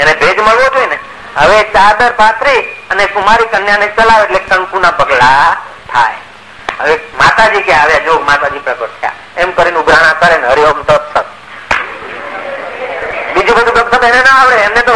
[SPEAKER 1] એને. ભેજ મળવો જોઈએ ને. હવે ચાદર પાથરી અને કુમારી કન્યાને ચલાવે એટલે કંકુના પગલા થાય. હવે માતાજી કે આવ્યા? જો માતાજી પ્રગટ થયા. એમ કરીને ઉઘરાણા કરે ને હરિઓમ તત્સત. બીજું બધું તત્સત એને ના આવડે. એમને તો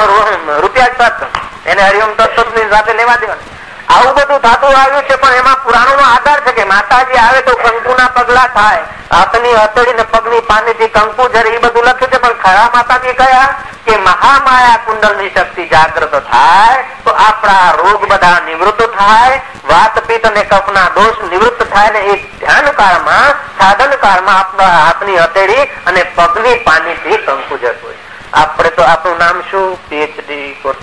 [SPEAKER 1] રૂપિયા જ પાત્ર એને હરિઓમ તત્સતની સાથે લેવા દેવાના. આવું બધું થતું આવ્યું છે, પણ એમાં પુરાણો નો આધાર છે કે માતાજી આવે તો કંકુના પગલા થાય. હાથની હથેળી ને પગની પાણીથી કંકુ જરે એ બધું લખ્યું છે, પણ ખરા માતાજી કયા? કે મહામાયા કુંડલની શક્તિ જાગ્રત થાય, તો આપણા રોગ બધા નિવૃત્ત થાય, વાત પિત્ત અને કફના દોષ નિવૃત્ત થાય ને એ ધ્યાન કાળમાં સાધન કાળમાં આપણા હાથની હથેળી અને પગની પાણીથી કંકુ જતું હોય. આપણે તો આપણું નામ શું? પીએચડી કોર્સ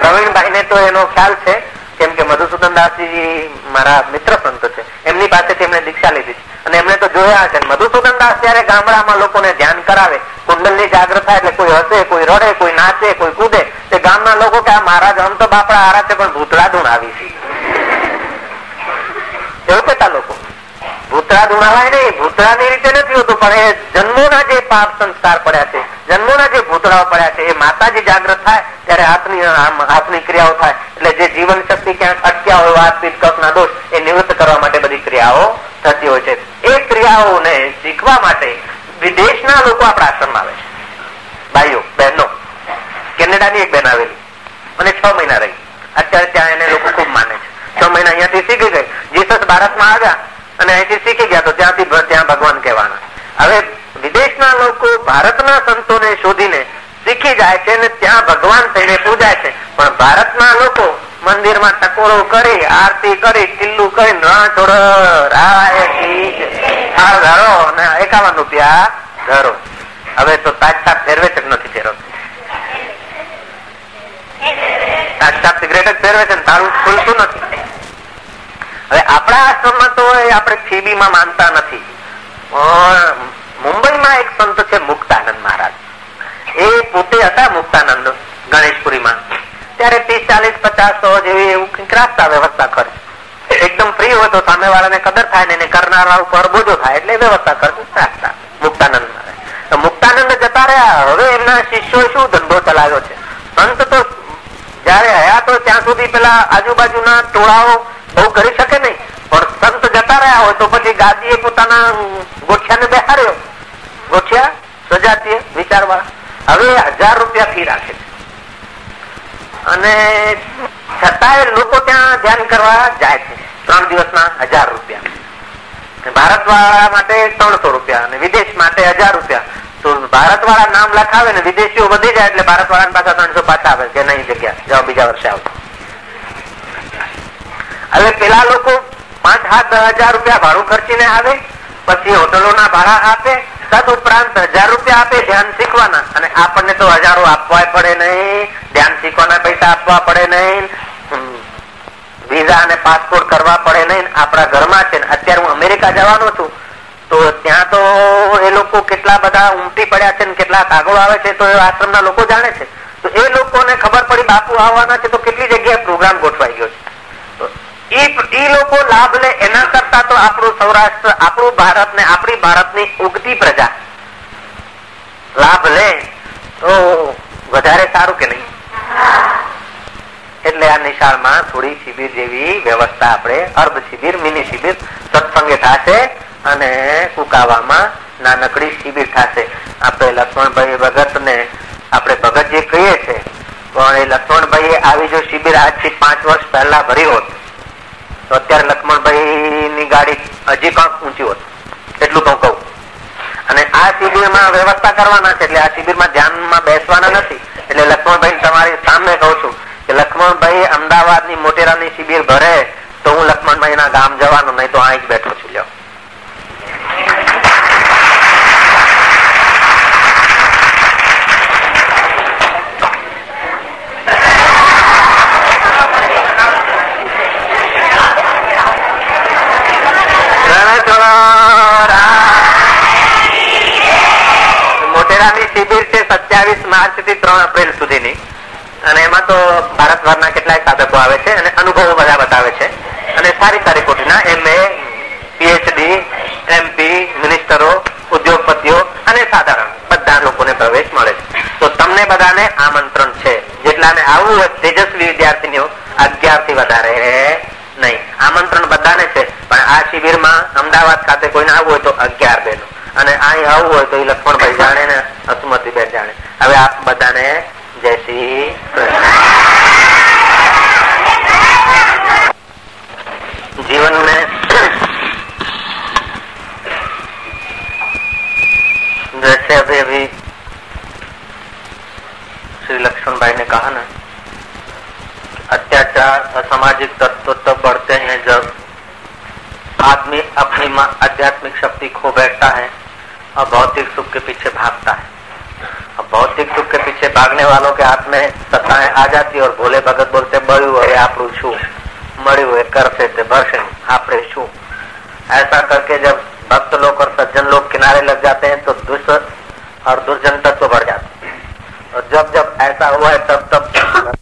[SPEAKER 1] પ્રવીણભાઈ ને તો એનો ખ્યાલ છે. કેમ કે મધુસૂદન દાસજી મારા મિત્ર સંત છે. એમની પાસેથી એમણે દીક્ષા લીધી છે. અને એમણે તો જોયા છે, મધુસૂદન દાસ જયારે ગામડામાં લોકોને ધ્યાન કરાવે, કુંડલની જાગ્રત થાય એટલે કોઈ હસે, કોઈ રડે, કોઈ નાચે, કોઈ કૂદે, તે ગામના લોકો કે આ મહારાજ આમ તો બાપડા હારા છે, પણ ભૂતળા ધૂણ આવી છે. એવું કેતા લોકો. ભૂતળા ધૂણાવાય નહીં, ભૂતરાની રીતે નથી હોતું, પણ એ જન્મોના જે પાપ સંસ્કાર પડ્યા છે, જન્મોના જે ભૂતળાઓ પડ્યા છે, એ માતાજી જાગ્રત થાય, ત્યારે હાથની હાથની ક્રિયાઓ થાય. એટલે જે જીવન શક્તિ ક્યાંક અટક્યા હોય વાતપીત કપના દોષ, એ નિવૃત્ત કરવા માટે બધી ક્રિયાઓ થતી હોય છે. એ ક્રિયાઓને શીખવા માટે વિદેશના લોકો આપણા આશ્રમમાં આવે છે. ભાઈઓ, બહેનો, કેનેડાની એક બેન આવેલી. અને છ મહિના રહી. અત્યારે ત્યાં એને લોકો ખૂબ માને છે. છ મહિના અહીંયાથી શીખી ગઈ. જીસસ ભારતમાં આવ્યા. અને અહીંથી શીખી ગયા તો ત્યાંથી ત્યાં ભગવાન કહેવાના. હવે વિદેશના લોકો ભારતના સંતોને શોધીને શીખી જાય છે ને ત્યાં ભગવાન થઈને પૂજાય છે. પણ ભારતના લોકો મંદિરમાં ટકોરો કરી, આરતી કરી ટીલ્લું કરી ના છોડ ધરો અને એકાવન રૂપિયા ધરો. હવે તો તાજતા ફેરવે છે નથી ફેરવતો તાજતા સિગરેટ જ ફેરવે છે તારું ખુલતું નથી. હવે આપણા આશ્રમમાં તો આપણે ફીબીમાં માનતા નથી. મુંબઈમાં એક સંત છે મુક્તાનંદ મહારાજ. એ પોતે હતા મુક્તાનંદ ગણેશપુરીમાં. ત્યારે ત્રીસ, ચાલીસ, પચાસ, સો જેવી એવું કંઈક રાખતા વ્યવસ્થા કરે. એકદમ ફ્રી હોય તો સામે વાળાને કદર થાય ને એને કરનારા ઉપર બોજો થાય એટલે વ્યવસ્થા ખર્ચ રાખતા મુક્તાનંદ મુક્તાનંદ જતા રહ્યા. હવે એમના શિષ્યો શું ધંધો ચલાવ્યો છે? સંત તો જયારે હયા તો ત્યાં સુધી પેલા આજુબાજુના ટોળાઓ બહુ કરી શકે નહીં. પણ સંત જતા રહ્યા હોય તો પછી ગાદીએ પોતાના ગોઠિયાને બેહાર્યો ગોઠિયા સજાતીય વિચારવા હવે હજાર રૂપિયા ફી રાખે અને છતાંય લોકો ત્યાં ધ્યાન કરવા જાય છે. ત્રણ દિવસના હજાર રૂપિયા. ભારત વાળા માટે ત્રણસો રૂપિયા અને વિદેશ માટે હજાર રૂપિયા. તો ભારત વાળા નામ લખાવે ને વિદેશીઓ વધી જાય એટલે ભારત વાળા પાછા ત્રણસો પાછા આવે કે નહીં જગ્યા. જાઓ બીજા વર્ષે આવતો હવે પેલા લોકો પાંચ સાત હજાર રૂપિયા ભાડું ખર્ચીને આવે, પછી હોટલોના ભાડા આપે તદ ઉપરાંત હજાર રૂપિયા આપે ધ્યાન શીખવાના. અને આપણને તો હજારો આપવા પડે નહીં, ધ્યાન શીખવાના પૈસા આપવા પડે નહીં વિઝા અને પાસપોર્ટ કરવા પડે નહીં. આપણા ઘરમાં છે અત્યારે હું અમેરિકા જવાનો છું, તો ત્યાં તો એ લોકો કેટલા બધા ઉમટી પડ્યા છે ને, કેટલા કાગળો આવે છે, તો એ આશ્રમના લોકો જાણે છે. તો એ લોકોને ખબર પડી બાપુ આવવાના છે, તો કેટલી જગ્યાએ પ્રોગ્રામ ગોઠવાઈ ગયો છે. એ લોકો લાભ લે, એના કરતા તો આપણું સૌરાષ્ટ્ર, આપણું ભારત ને આપણી ભારતની ઉગતી પ્રજા. લાભ લે તો વધારે સારું કે નહીં? એટલે આ નિશાળમાં થોડી શિબિર જેવી વ્યવસ્થા આપણે, અર્ધ શિબિર, મિની શિબિર સત્સંગે થશે અને કુકાવામાં નાનકડી શિબિર થશે. આપણે લક્ષ્મણભાઈ ભગત ને આપણે ભગત જે કહીએ છીએ પણ એ લક્ષ્મણભાઈ આવી જો શિબિર આજથી પાંચ વર્ષ પહેલા ભરી હોત તો અત્યારે લક્ષ્મણભાઈ ગાડી હજી કાંક ઊંચી હોત એટલું તો કહું. અને આ શિબિરમાં વ્યવસ્થા કરવાના છે, એટલે આ શિબિરમાં ધ્યાનમાં બેસવાના નથી. એટલે લક્ષ્મણભાઈ તમારી સામે કહું છું કે લક્ષ્મણભાઈ અમદાવાદની મોટેરાની શિબિર ભરે તો હું લક્ષ્મણભાઈ ના ગામ જવાનું, નહીં તો અહીં જ બેઠો. સત્યાવીસ માર્ચથી ત્રણ એપ્રિલ સુધીની. અને એમાં તો ભારતભરના કેટલાય સાધકો આવે છે અને અનુભવો બધા બતાવે છે. અને સારી સારી કોટીના એમ એ પીએચડી એમપી મિનિસ્ટરો ઉદ્યોગપતિઓ અને સાધારણ બધા લોકોને પ્રવેશ મળે છે. તો તમને બધાને આમંત્રણ છે. જેટલાને આવવું હોય તેજસ્વી વિદ્યાર્થીનીઓ અગિયારથી વધારે નહીં. આમંત્રણ બધાને છે. પણ આ શિબિરમાં અમદાવાદ ખાતે કોઈને આવવું હોય તો અગિયાર બહેનો અને અહીં આવવું હોય તો એ લક્ષ્મણભાઈ જાણે ને અસુમતીબેન જાણે. હવે આપ બધાને જય શ્રી जीवन में जैसे अभी अभी श्री लक्ष्मण भाई ने कहा ना अत्याचार असामाजिक तत्व तब बढ़ते हैं जब आदमी अपनी आध्यात्मिक शक्ति खो बैठता है और भौतिक सुख के पीछे भागता है अब भौतिक सुख के पीछे भागने वालों के हाथ में सत्ताएं आ जाती और भोले भगत बोलते बड़ू अरे आप छू મળ્યું એ કરશે તે ભરશે આપણે શું ऐसा करके जब भक्त लोग और सज्जन लोग किनारे लग जाते हैं तो दुष्ट और दुर्जन तत्व बढ़ जाते हैं और जब जब ऐसा हुआ है तब तब